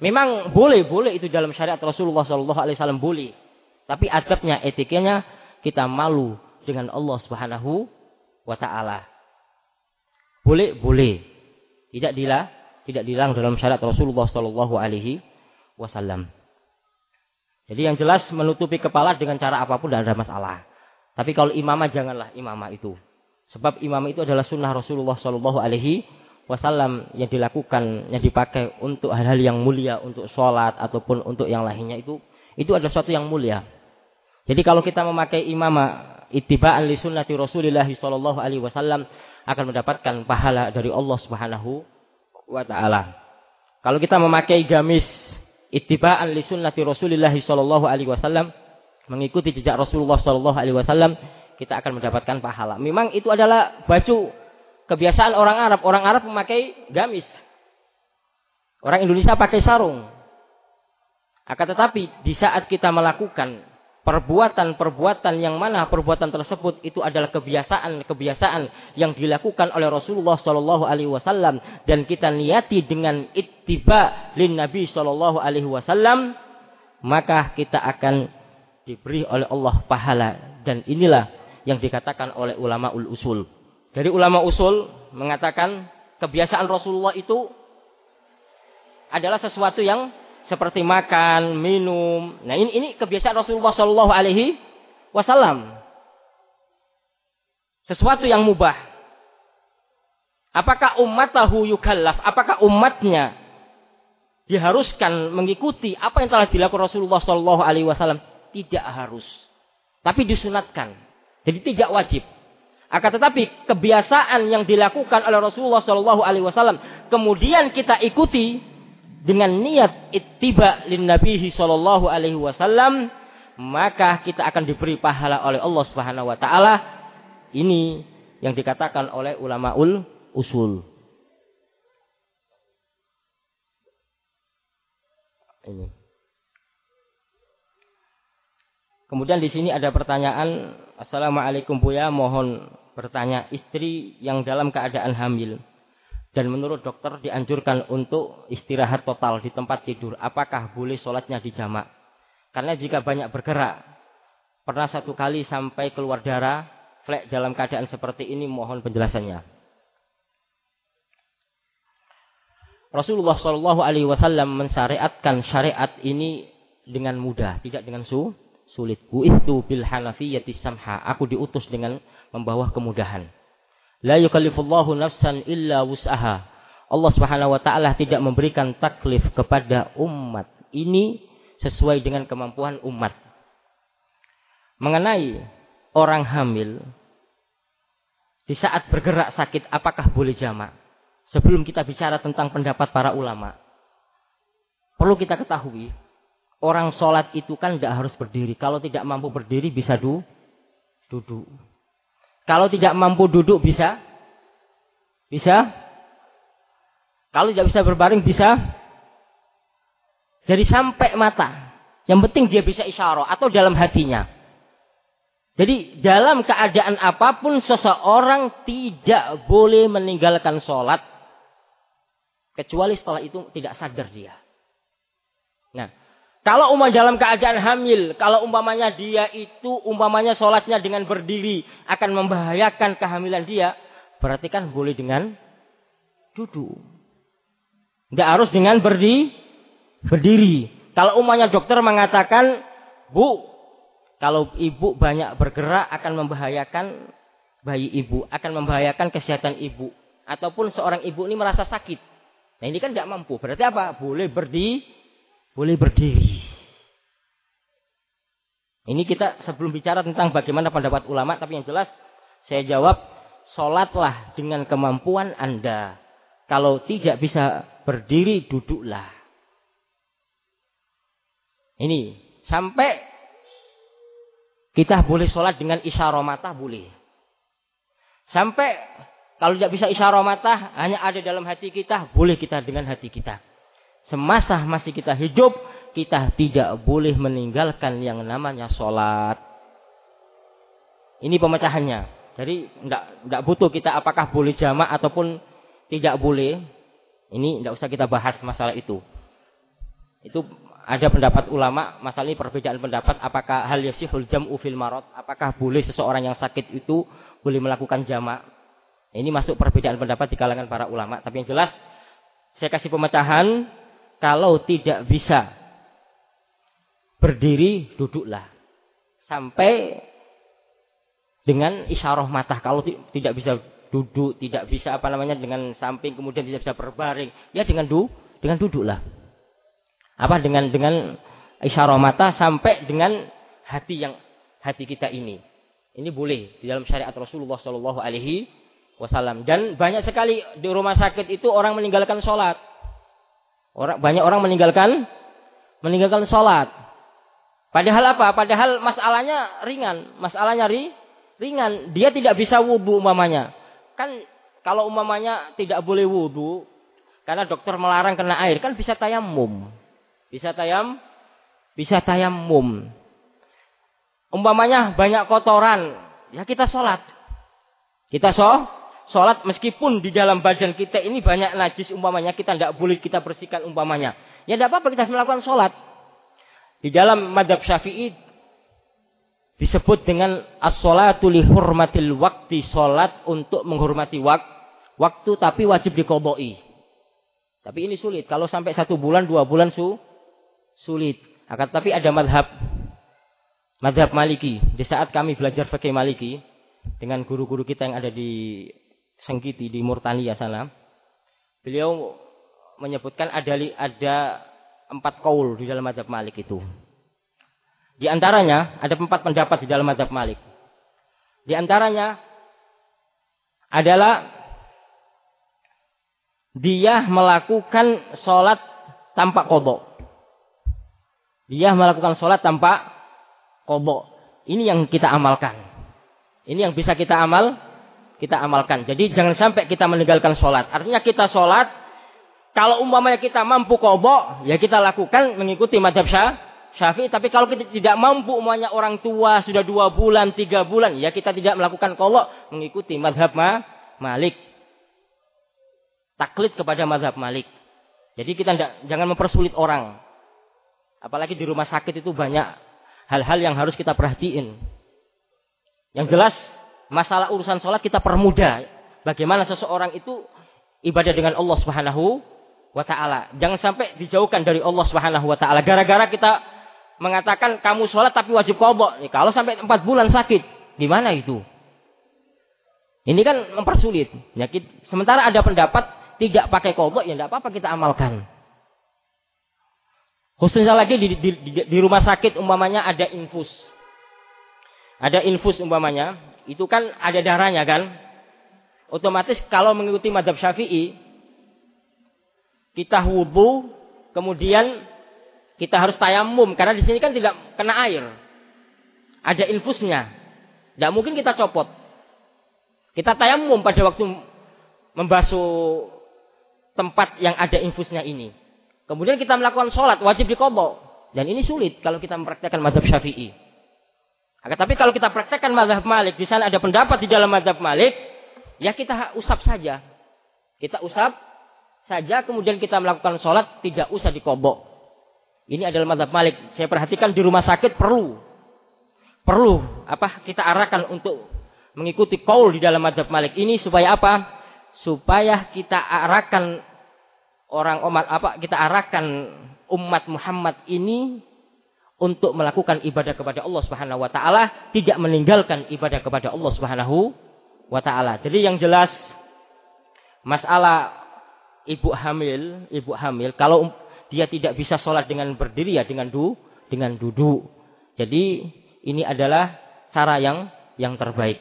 Speaker 1: Memang boleh, boleh itu dalam syariat Rasulullah Shallallahu Alaihi Wasallam boleh. Tapi adabnya, etikanya kita malu dengan Allah Subhanahu wa taala. Boleh, boleh. Tidak dilah, tidak dilarang dalam syariat Rasulullah Shallallahu alaihi wasallam. Jadi yang jelas menutupi kepala dengan cara apa pun tidak ada masalah. Tapi kalau imamah janganlah imamah itu. Sebab imam itu adalah sunnah Rasulullah Shallallahu alaihi wasallam yang dilakukan yang dipakai untuk hal-hal yang mulia untuk sholat ataupun untuk yang lainnya itu itu adalah sesuatu yang mulia. Jadi kalau kita memakai imamah ittiba'an li sunnati Rasulillah sallallahu alaihi wasallam akan mendapatkan pahala dari Allah Subhanahu wa taala. Kalau kita memakai gamis ittiba'an li sunnati Rasulillah sallallahu alaihi wasallam mengikuti jejak Rasulullah sallallahu alaihi wasallam kita akan mendapatkan pahala. Memang itu adalah baju kebiasaan orang Arab. Orang Arab memakai gamis. Orang Indonesia pakai sarung. Akan tetapi di saat kita melakukan perbuatan-perbuatan yang mana perbuatan tersebut itu adalah kebiasaan-kebiasaan yang dilakukan oleh Rasulullah Shallallahu Alaihi Wasallam dan kita niati dengan ittiba lin Nabi Shallallahu Alaihi Wasallam maka kita akan diberi oleh Allah pahala dan inilah yang dikatakan oleh ulama ul usul dari ulama usul mengatakan kebiasaan Rasulullah itu adalah sesuatu yang seperti makan, minum. Nah ini ini kebiasaan Rasulullah Shallallahu Alaihi Wasallam. Sesuatu yang mubah. Apakah ummatahu yukallaf? Apakah umatnya diharuskan mengikuti apa yang telah dilakukan Rasulullah Shallallahu Alaihi Wasallam? Tidak harus, tapi disunatkan. Jadi tidak wajib. Akan tetapi kebiasaan yang dilakukan oleh Rasulullah Shallallahu Alaihi Wasallam kemudian kita ikuti dengan niat ittiba lin Nabi Shallallahu Alaihi Wasallam maka kita akan diberi pahala oleh Allah Subhanahu Wa Taala. Ini yang dikatakan oleh ulama ul usul. Ini. Kemudian di sini ada pertanyaan, Assalamualaikum Buya, mohon bertanya istri yang dalam keadaan hamil dan menurut dokter dianjurkan untuk istirahat total di tempat tidur. Apakah boleh sholatnya di jamak? Karena jika banyak bergerak, pernah satu kali sampai keluar darah, flek dalam keadaan seperti ini mohon penjelasannya. Rasulullah Shallallahu Alaihi Wasallam mensyariatkan syariat ini dengan mudah, tidak dengan su sulit. Bu itu bil hanafiyati samha. Aku diutus dengan membawa kemudahan. La yukallifullahu nafsan illa wus'aha. Allah Subhanahu wa taala tidak memberikan taklif kepada umat. Ini sesuai dengan kemampuan umat. Mengenai orang hamil di saat bergerak sakit apakah boleh jamak? Sebelum kita bicara tentang pendapat para ulama, perlu kita ketahui orang sholat itu kan tidak harus berdiri. Kalau tidak mampu berdiri bisa du, duduk. Kalau tidak mampu duduk bisa? Bisa? Kalau tidak bisa berbaring bisa? Jadi sampai mata. Yang penting dia bisa isyarah atau dalam hatinya. Jadi dalam keadaan apa pun seseorang tidak boleh meninggalkan sholat. Kecuali setelah itu tidak sadar dia. Nah, kalau umpama dalam keadaan hamil, kalau umpamanya dia itu umpamanya sholatnya dengan berdiri akan membahayakan kehamilan dia, berarti kan boleh dengan duduk. Tidak harus dengan berdiri, berdiri. Kalau umpamanya dokter mengatakan, Bu, kalau ibu banyak bergerak akan membahayakan bayi ibu, akan membahayakan kesehatan ibu. Ataupun seorang ibu ini merasa sakit. Nah ini kan tidak mampu. Berarti apa? Boleh berdiri, boleh berdiri. Ini kita sebelum bicara tentang bagaimana pendapat ulama, tapi yang jelas saya jawab, sholatlah dengan kemampuan Anda. Kalau tidak bisa berdiri, duduklah. Ini sampai kita boleh sholat dengan isyarah mata, boleh. Sampai kalau tidak bisa isyarah mata, hanya ada dalam hati kita, boleh kita dengan hati kita. Semasa masih kita hidup, kita tidak boleh meninggalkan yang namanya sholat. Ini pemecahannya. Jadi tidak tidak butuh kita apakah boleh jamak ataupun tidak boleh. Ini tidak usah kita bahas masalah itu. Itu ada pendapat ulama masalah ini perbedaan pendapat apakah hal yasihul jam'u fil marot apakah boleh seseorang yang sakit itu boleh melakukan jamak ini masuk perbedaan pendapat di kalangan para ulama tapi yang jelas saya kasih pemecahan kalau tidak bisa berdiri duduklah sampai dengan isyarah mata kalau tidak bisa duduk tidak bisa apa namanya dengan samping kemudian tidak bisa berbaring ya dengan du dengan duduklah apa dengan dengan isyarah mata sampai dengan hati yang hati kita ini. Ini boleh di dalam syariat Rasulullah Shallallahu Alaihi Wasallam. Dan banyak sekali di rumah sakit itu orang meninggalkan sholat. Orang banyak orang meninggalkan meninggalkan sholat. Padahal apa? Padahal masalahnya ringan, masalahnya ri, ringan. Dia tidak bisa wudhu umpamanya. Kan kalau umpamanya tidak boleh wudhu, karena dokter melarang kena air, kan bisa tayamum. Bisa tayam, bisa tayamum. Umpamanya banyak kotoran, ya kita sholat. Kita so, sholat meskipun di dalam badan kita ini banyak najis umpamanya kita tidak boleh kita bersihkan umpamanya. Ya tidak apa-apa kita melakukan sholat. Di dalam madhab syafi'i disebut dengan as-sholatu li hurmatil waktu sholat untuk menghormati wak waktu tapi wajib dikoboi. Tapi ini sulit. Kalau sampai satu bulan, dua bulan su, sulit. Akan tapi ada madhab madhab maliki. Di saat kami belajar fikih maliki dengan guru-guru kita yang ada di Sengkiti di Murtania sana, beliau menyebutkan ada ada empat kaul di dalam madhab malik itu. Di antaranya ada empat pendapat di dalam madhab malik. Di antaranya adalah dia melakukan sholat tanpa kodok. Dia melakukan sholat tanpa kodok. Ini yang kita amalkan. Ini yang bisa kita amal, kita amalkan. Jadi jangan sampai kita meninggalkan sholat. Artinya kita sholat, kalau umpamanya kita mampu kodok, ya kita lakukan mengikuti madhab syafi'i. Tapi kalau kita tidak mampu umpamanya orang tua sudah dua bulan, tiga bulan, ya kita tidak melakukan kodok mengikuti madhab ma, malik. Taklid kepada madhab malik. Jadi kita tidak, jangan mempersulit orang. Apalagi di rumah sakit itu banyak hal-hal yang harus kita perhatiin. Yang jelas masalah urusan sholat kita permudah. Bagaimana seseorang itu ibadah dengan Allah Subhanahu wa taala. Jangan sampai dijauhkan dari Allah Subhanahu wa taala gara-gara kita mengatakan kamu sholat tapi wajib qadha. Ya, kalau sampai empat bulan sakit, gimana itu? Ini kan mempersulit. Ya, sementara ada pendapat tidak pakai qadha ya tidak apa-apa kita amalkan. Khususnya lagi di, di, di, di rumah sakit umpamanya ada infus. Ada infus umpamanya, itu kan ada darahnya kan. Otomatis kalau mengikuti madhab syafi'i, kita wudhu, kemudian kita harus tayamum. Karena di sini kan tidak kena air. Ada infusnya. Tidak mungkin kita copot. Kita tayamum pada waktu membasuh tempat yang ada infusnya ini. Kemudian kita melakukan sholat, wajib dikodok. Dan ini sulit kalau kita mempraktekkan madhab syafi'i. Akan tapi kalau kita praktekkan mazhab Malik, di sana ada pendapat di dalam mazhab Malik, ya kita usap saja. Kita usap saja, kemudian kita melakukan sholat, tidak usah dikobok. Ini adalah mazhab Malik. Saya perhatikan di rumah sakit perlu. Perlu apa kita arahkan untuk mengikuti kaul di dalam mazhab Malik ini supaya apa? Supaya kita arahkan orang umat apa kita arahkan umat Muhammad ini untuk melakukan ibadah kepada Allah Subhanahu wa taala, tidak meninggalkan ibadah kepada Allah Subhanahu wa taala. Jadi yang jelas masalah ibu hamil, ibu hamil kalau dia tidak bisa sholat dengan berdiri ya dengan du, dengan duduk. Jadi ini adalah cara yang yang terbaik.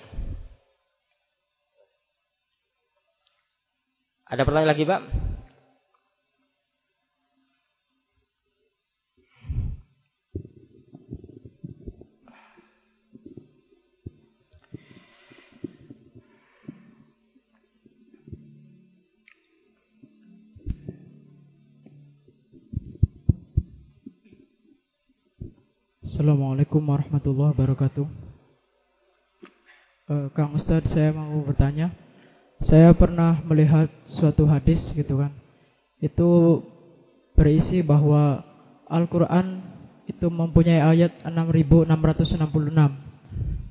Speaker 1: Ada pertanyaan lagi, Pak?
Speaker 4: Assalamualaikum warahmatullahi wabarakatuh. Uh, Kang Ustadz, saya mau bertanya. Saya pernah melihat suatu hadis gitu kan. Itu berisi bahwa Al-Quran itu mempunyai ayat 6666.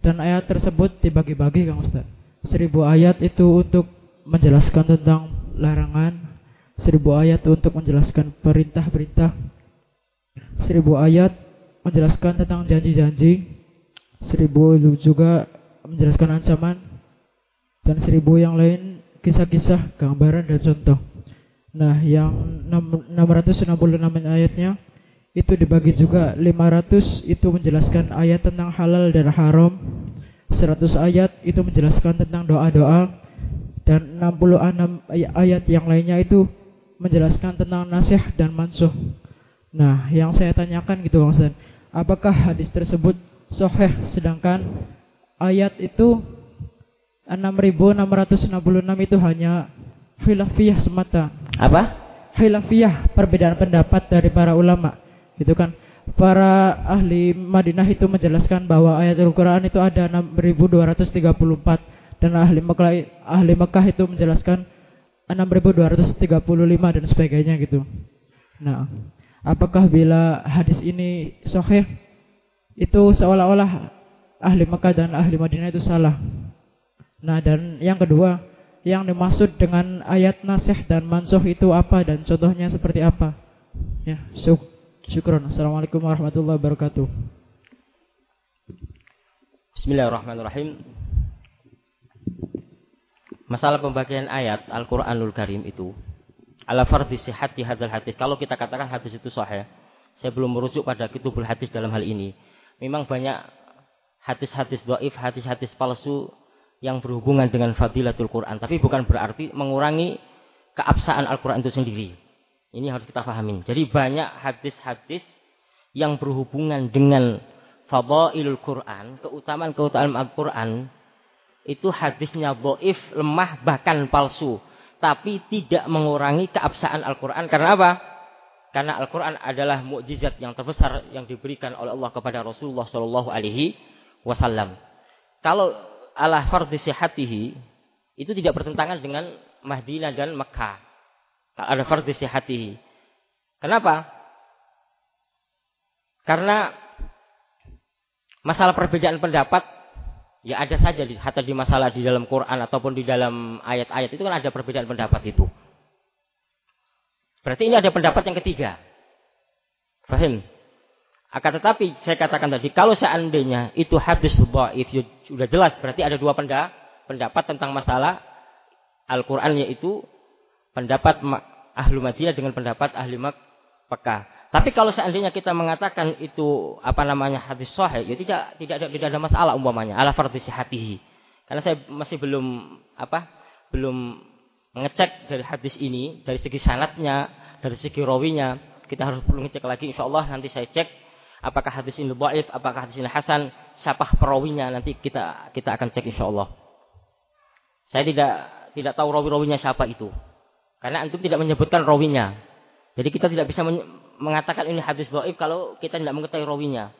Speaker 4: Dan ayat tersebut dibagi-bagi Kang Ustadz. Seribu ayat itu untuk menjelaskan tentang larangan. Seribu ayat untuk menjelaskan perintah-perintah. Seribu ayat menjelaskan tentang janji-janji, seribu juga menjelaskan ancaman, dan seribu yang lain kisah-kisah, gambaran dan contoh. Nah, yang 666 ayatnya itu dibagi juga 500 itu menjelaskan ayat tentang halal dan haram, 100 ayat itu menjelaskan tentang doa-doa. Dan 66 ayat yang lainnya itu menjelaskan tentang nasihat dan mansuh. Nah, yang saya tanyakan gitu Bang Ustaz, apakah hadis tersebut sahih sedangkan ayat itu 6666 itu hanya khilafiyah semata.
Speaker 1: Apa?
Speaker 4: Khilafiyah, perbedaan pendapat dari para ulama. Gitu kan. Para ahli Madinah itu menjelaskan bahwa ayat Al-Qur'an itu ada 6234 dan ahli Mekah ahli Mekah itu menjelaskan 6235 dan sebagainya gitu. Nah, Apakah bila hadis ini sahih itu seolah-olah ahli Mekah dan ahli Madinah itu salah. Nah, dan yang kedua, yang dimaksud dengan ayat nasih dan mansuh itu apa dan contohnya seperti apa? Ya, syuk syukron. Assalamualaikum warahmatullahi wabarakatuh.
Speaker 1: Bismillahirrahmanirrahim. Masalah pembagian ayat Al-Qur'anul Karim itu ala fardhi sihhati hadzal hadis. Kalau kita katakan hadis itu sahih, saya belum merujuk pada kitubul hadis dalam hal ini. Memang banyak hadis-hadis dhaif, hadis-hadis palsu yang berhubungan dengan fadilatul Quran, tapi bukan berarti mengurangi keabsahan Al-Quran itu sendiri. Ini harus kita pahami. Jadi banyak hadis-hadis yang berhubungan dengan fadailul Quran, keutamaan-keutamaan Al-Quran, itu hadisnya dhaif, lemah, bahkan palsu tapi tidak mengurangi keabsahan Al-Quran. Karena apa? Karena Al-Quran adalah mukjizat yang terbesar yang diberikan oleh Allah kepada Rasulullah Shallallahu Alaihi Wasallam. Kalau Allah fardhi sihatihi itu tidak bertentangan dengan Madinah dan Mekah. Kalau ada fardhi sihatihi. Kenapa? Karena masalah perbedaan pendapat Ya ada saja di hatta di masalah di dalam Quran ataupun di dalam ayat-ayat itu kan ada perbedaan pendapat itu. Berarti ini ada pendapat yang ketiga. Fahim? Akan tetapi saya katakan tadi kalau seandainya itu hadis dhaif ya sudah jelas berarti ada dua pendapat tentang masalah Al-Qur'an yaitu pendapat ahlu Madinah dengan pendapat ahli Makkah. Tapi kalau seandainya kita mengatakan itu apa namanya hadis sahih, ya tidak tidak ada tidak ada masalah umpamanya ala fardhi sihatihi. Karena saya masih belum apa? belum mengecek dari hadis ini dari segi sanatnya, dari segi rawinya. Kita harus perlu ngecek lagi insyaallah nanti saya cek apakah hadis ini dhaif, apakah hadis ini hasan, siapa perawinya nanti kita kita akan cek insyaallah. Saya tidak tidak tahu rawi-rawinya siapa itu. Karena antum tidak menyebutkan rawinya. Jadi kita tidak bisa mengatakan ini hadis dhaif kalau kita tidak mengetahui rawinya.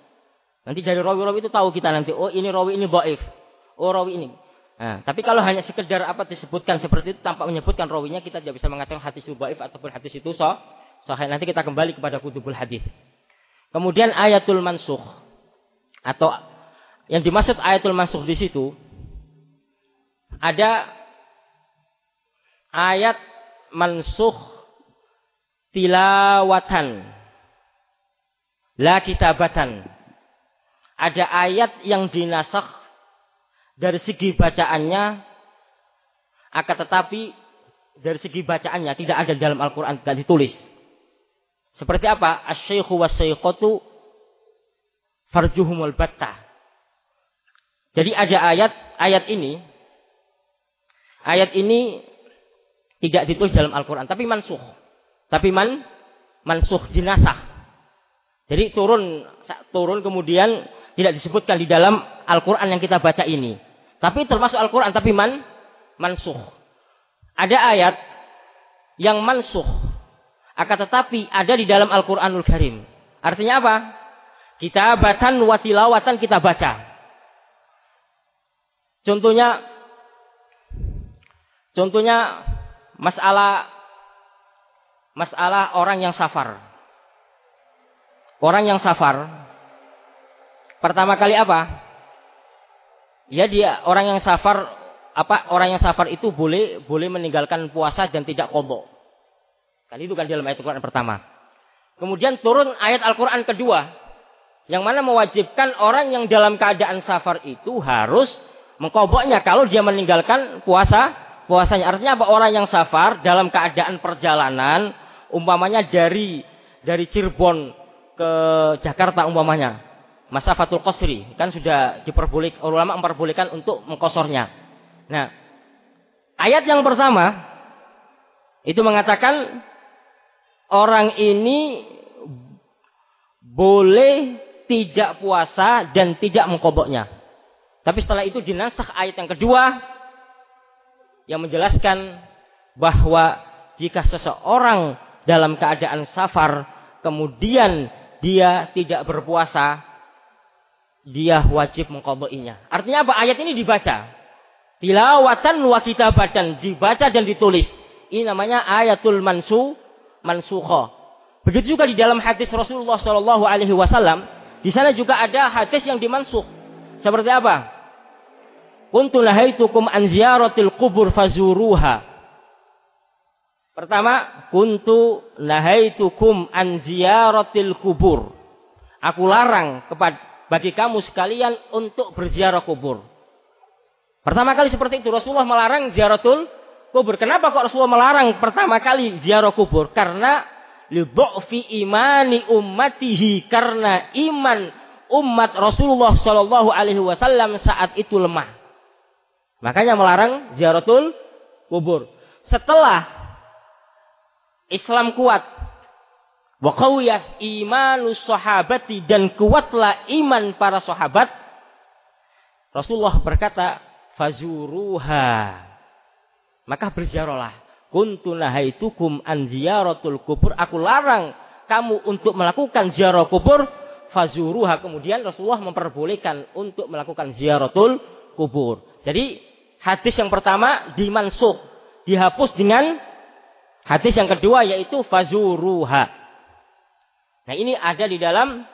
Speaker 1: Nanti dari rawi-rawi itu tahu kita nanti, oh ini rawi ini baif. Oh rawi ini. Nah, tapi kalau hanya sekedar apa disebutkan seperti itu tanpa menyebutkan rawinya kita tidak bisa mengatakan hadis itu baif ataupun hadis itu so. Sahih. Nanti kita kembali kepada kutubul hadis. Kemudian ayatul mansukh atau yang dimaksud ayatul mansukh di situ ada ayat mansukh tilawatan la kitabatan ada ayat yang dinasakh dari segi bacaannya akan tetapi dari segi bacaannya tidak ada dalam Al-Qur'an tidak ditulis. Seperti apa? Asy-syaikhu was-saiqatu farjuhumul batta. Jadi ada ayat ayat ini ayat ini tidak ditulis dalam Al-Qur'an tapi mansuh. Tapi man mansuh dinasakh. Jadi turun turun kemudian tidak disebutkan di dalam Al-Quran yang kita baca ini. Tapi termasuk Al-Quran, tapi man, mansuh. Ada ayat yang mansuh. Akan tetapi ada di dalam Al-Quranul Karim. Artinya apa? Kita batan watilawatan kita baca. Contohnya, contohnya masalah masalah orang yang safar. Orang yang safar Pertama kali apa? Ya dia orang yang safar apa orang yang safar itu boleh boleh meninggalkan puasa dan tidak kodok. Kan itu kan dalam ayat Al-Quran pertama. Kemudian turun ayat Al-Quran kedua. Yang mana mewajibkan orang yang dalam keadaan safar itu harus mengkoboknya kalau dia meninggalkan puasa puasanya. Artinya apa? Orang yang safar dalam keadaan perjalanan umpamanya dari dari Cirebon ke Jakarta umpamanya masa fatul qasri kan sudah diperbolehkan ulama memperbolehkan untuk mengkosornya. Nah, ayat yang pertama itu mengatakan orang ini boleh tidak puasa dan tidak mengkoboknya. Tapi setelah itu dinasah ayat yang kedua yang menjelaskan bahwa jika seseorang dalam keadaan safar kemudian dia tidak berpuasa dia wajib mengkodoinya. Artinya apa? Ayat ini dibaca. Tilawatan wa kitabatan. Dibaca dan ditulis. Ini namanya ayatul mansu mansukha. Begitu juga di dalam hadis Rasulullah Shallallahu Alaihi Wasallam. Di sana juga ada hadis yang dimansuk. Seperti apa? Kuntu nahaitukum an ziyaratil kubur fazuruha. Pertama, kuntu nahaitukum an ziyaratil kubur. Aku larang kepada bagi kamu sekalian untuk berziarah kubur. Pertama kali seperti itu Rasulullah melarang ziaratul kubur. Kenapa kok Rasulullah melarang pertama kali ziarah kubur? Karena fi imani ummatihi karena iman umat Rasulullah Shallallahu Alaihi Wasallam saat itu lemah. Makanya melarang ziaratul kubur. Setelah Islam kuat, Wa qawiyah imanus sahabati dan kuatlah iman para sahabat. Rasulullah berkata, fazuruha. Maka berziarahlah. Kuntu nahaitukum an ziyaratul kubur. Aku larang kamu untuk melakukan ziarah kubur. Fazuruha. Kemudian Rasulullah memperbolehkan untuk melakukan ziaratul kubur. Jadi hadis yang pertama dimansuk. Dihapus dengan hadis yang kedua yaitu fazuruha. Nah ini ada di dalam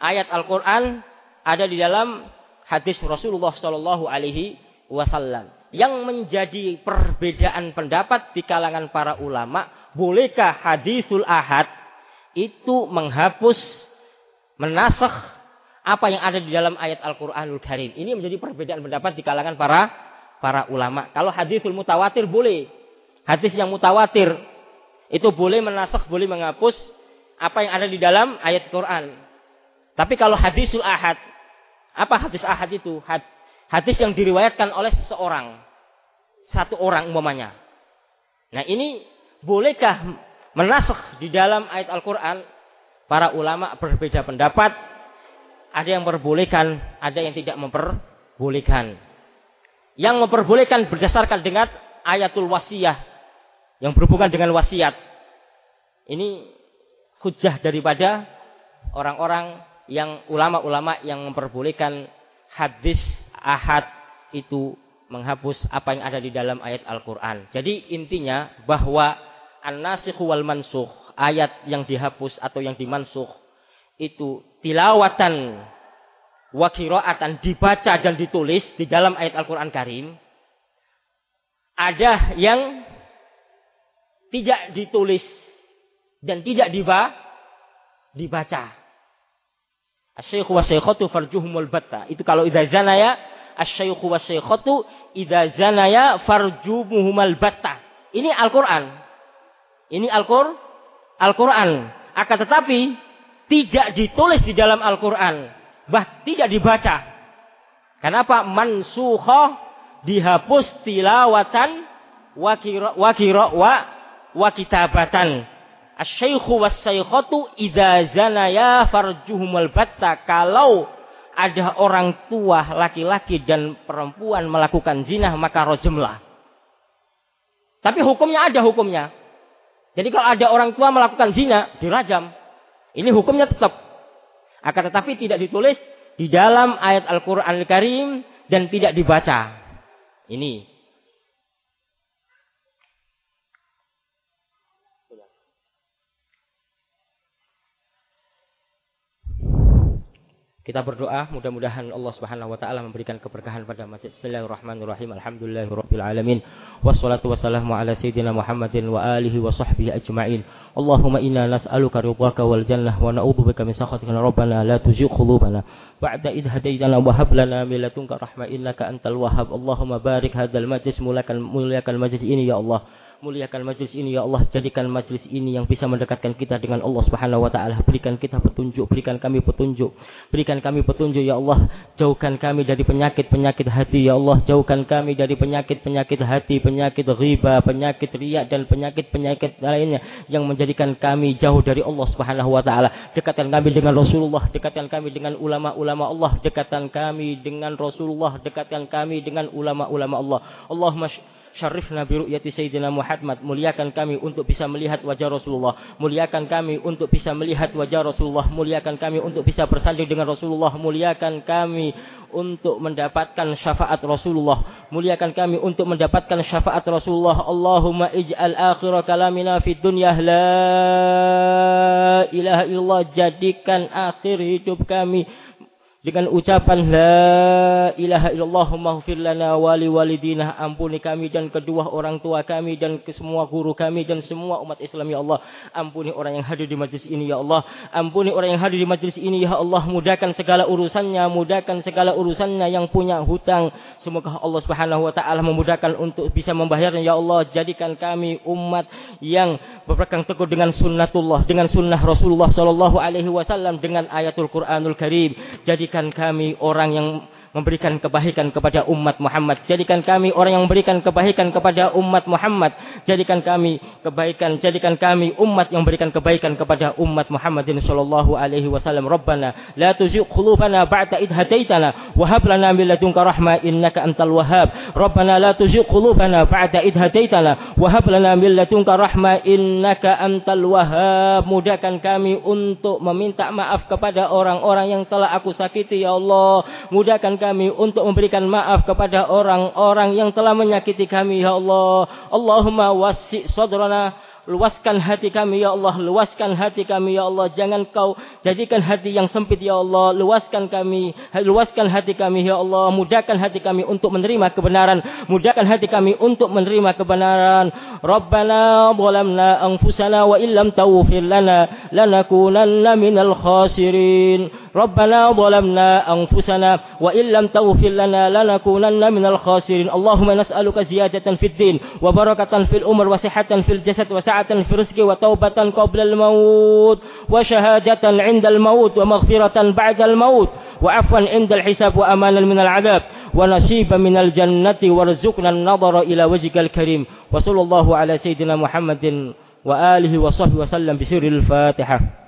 Speaker 1: ayat Al-Quran, ada di dalam hadis Rasulullah Shallallahu Alaihi Wasallam. Yang menjadi perbedaan pendapat di kalangan para ulama, bolehkah hadisul ahad itu menghapus, menasakh apa yang ada di dalam ayat Al-Quranul Karim. Ini menjadi perbedaan pendapat di kalangan para para ulama. Kalau hadisul mutawatir boleh. Hadis yang mutawatir itu boleh menasakh, boleh menghapus apa yang ada di dalam ayat Quran. Tapi kalau hadisul ahad, apa hadis ahad itu? Hadis yang diriwayatkan oleh seseorang. Satu orang umpamanya. Nah ini bolehkah menasakh di dalam ayat Al-Quran? Para ulama berbeda pendapat. Ada yang memperbolehkan, ada yang tidak memperbolehkan. Yang memperbolehkan berdasarkan dengan ayatul wasiyah. Yang berhubungan dengan wasiat. Ini hujah daripada orang-orang yang ulama-ulama yang memperbolehkan hadis ahad itu menghapus apa yang ada di dalam ayat Al-Qur'an. Jadi intinya bahwa an-nasikh wal mansukh, ayat yang dihapus atau yang dimansukh itu tilawatan wa qiraatan dibaca dan ditulis di dalam ayat Al-Qur'an Karim. Ada yang tidak ditulis dan tidak diba dibaca. Asy-syaikhu wa syaikhatu farjuhumul batta. Itu kalau idza zanaya asy-syaikhu wa syaikhatu idza zanaya farjuhumul batta. Ini Al-Qur'an. Ini Al-Qur'an. Al-Qur'an. Akan tetapi tidak ditulis di dalam Al-Qur'an. Bah tidak dibaca. Kenapa? Mansukha dihapus tilawatan wa kira wa wa, kitabatan Asy-syaikhu was-saikhatu idza zanaya farjuhumul batta. Kalau ada orang tua laki-laki dan perempuan melakukan zina maka rojemlah. Tapi hukumnya ada hukumnya. Jadi kalau ada orang tua melakukan zina dirajam. Ini hukumnya tetap. Akan tetapi tidak ditulis di dalam ayat Al-Qur'an Al-Karim dan tidak dibaca. Ini Kita berdoa mudah-mudahan Allah Subhanahu wa taala memberikan keberkahan pada masjid. Bismillahirrahmanirrahim. Alhamdulillahirabbil alamin. Wassalatu wassalamu ala sayyidina Muhammadin wa alihi wa sahbihi ajma'in. Allahumma inna nas'aluka ridhaka wal jannah wa na'udzubika min sakhatika rabbana la tuzigh qulubana ba'da idh hadaytana wa hab lana min ladunka rahmah innaka antal wahhab. Allahumma barik hadzal majlis mulakan muliakan majlis ini ya Allah. Muliakan majlis ini ya Allah, jadikan majlis ini yang bisa mendekatkan kita dengan Allah Subhanahu wa taala. Berikan kita petunjuk, berikan kami petunjuk. Berikan kami petunjuk ya Allah. Jauhkan kami dari penyakit-penyakit hati ya Allah. Jauhkan kami dari penyakit-penyakit hati, penyakit riba, penyakit riak dan penyakit-penyakit lainnya yang menjadikan kami jauh dari Allah Subhanahu wa taala. Dekatkan kami dengan Rasulullah, dekatkan kami dengan ulama-ulama Allah, dekatkan kami dengan Rasulullah, dekatkan kami dengan ulama-ulama Allah. Allahumma syarifna bi ru'yati sayyidina Muhammad. Muliakan kami untuk bisa melihat wajah Rasulullah. Muliakan kami untuk bisa melihat wajah Rasulullah. Muliakan kami untuk bisa bersanding dengan Rasulullah. Muliakan kami untuk mendapatkan syafaat Rasulullah. Muliakan kami untuk mendapatkan syafaat Rasulullah. Allahumma ij'al akhir kalamina fid dunya. La ilaha illallah. Jadikan akhir hidup kami dengan ucapan la ilaha illallah maghfir lana wali walidina. Ampuni kami dan kedua orang tua kami dan semua guru kami dan semua umat Islam ya Allah. Ampuni orang yang hadir di majlis ini ya Allah. Ampuni orang yang hadir di majlis ini ya Allah. Mudahkan segala urusannya mudahkan segala urusannya yang punya hutang. Semoga Allah Subhanahu wa taala memudahkan untuk bisa membayarnya ya Allah. Jadikan kami umat yang berpegang teguh dengan sunnatullah dengan sunnah Rasulullah sallallahu alaihi wasallam dengan ayatul Qur'anul Karim. Jadi jadikan kami orang yang memberikan kebaikan kepada umat Muhammad. Jadikan kami orang yang memberikan kebaikan kepada umat Muhammad. Jadikan kami kebaikan, jadikan kami umat yang memberikan kebaikan kepada umat Muhammadin sallallahu alaihi wasallam. Rabbana la tuzigh qulubana ba'da id hadaitana wa hab lana min ladunka rahmah innaka antal wahhab. Rabbana la tuzigh qulubana ba'da id hadaitana wa hab lana min ladunka rahmah innaka antal wahhab. Mudahkan kami untuk meminta maaf kepada orang-orang yang telah aku sakiti ya Allah. Mudahkan kami untuk memberikan maaf kepada orang-orang yang telah menyakiti kami ya Allah. Allahumma wasi' sadrana Luaskan hati kami ya Allah, luaskan hati kami ya Allah. Jangan kau jadikan hati yang sempit ya Allah. Luaskan kami, luaskan hati kami ya Allah. Mudahkan hati kami untuk menerima kebenaran. Mudahkan hati kami untuk menerima kebenaran. Rabbana zalamna anfusana wa illam taghfir lana lanakunanna minal khasirin. ربنا ظلمنا أنفسنا وإن لم تغفر لنا لنكونن من الخاسرين. اللهم نسألك زيادة في الدين وبركة في الأمر وصحة في الجسد وسعة في الرزق وتوبة قبل الموت وشهادة عند الموت ومغفرة بعد الموت وعفوا عند الحساب وأمانا من العذاب ونصيبا من الجنة وارزقنا النظر إلى وجهك الكريم. وصلى الله على سيدنا محمد وآله وصحبه وسلم بسر الفاتحة.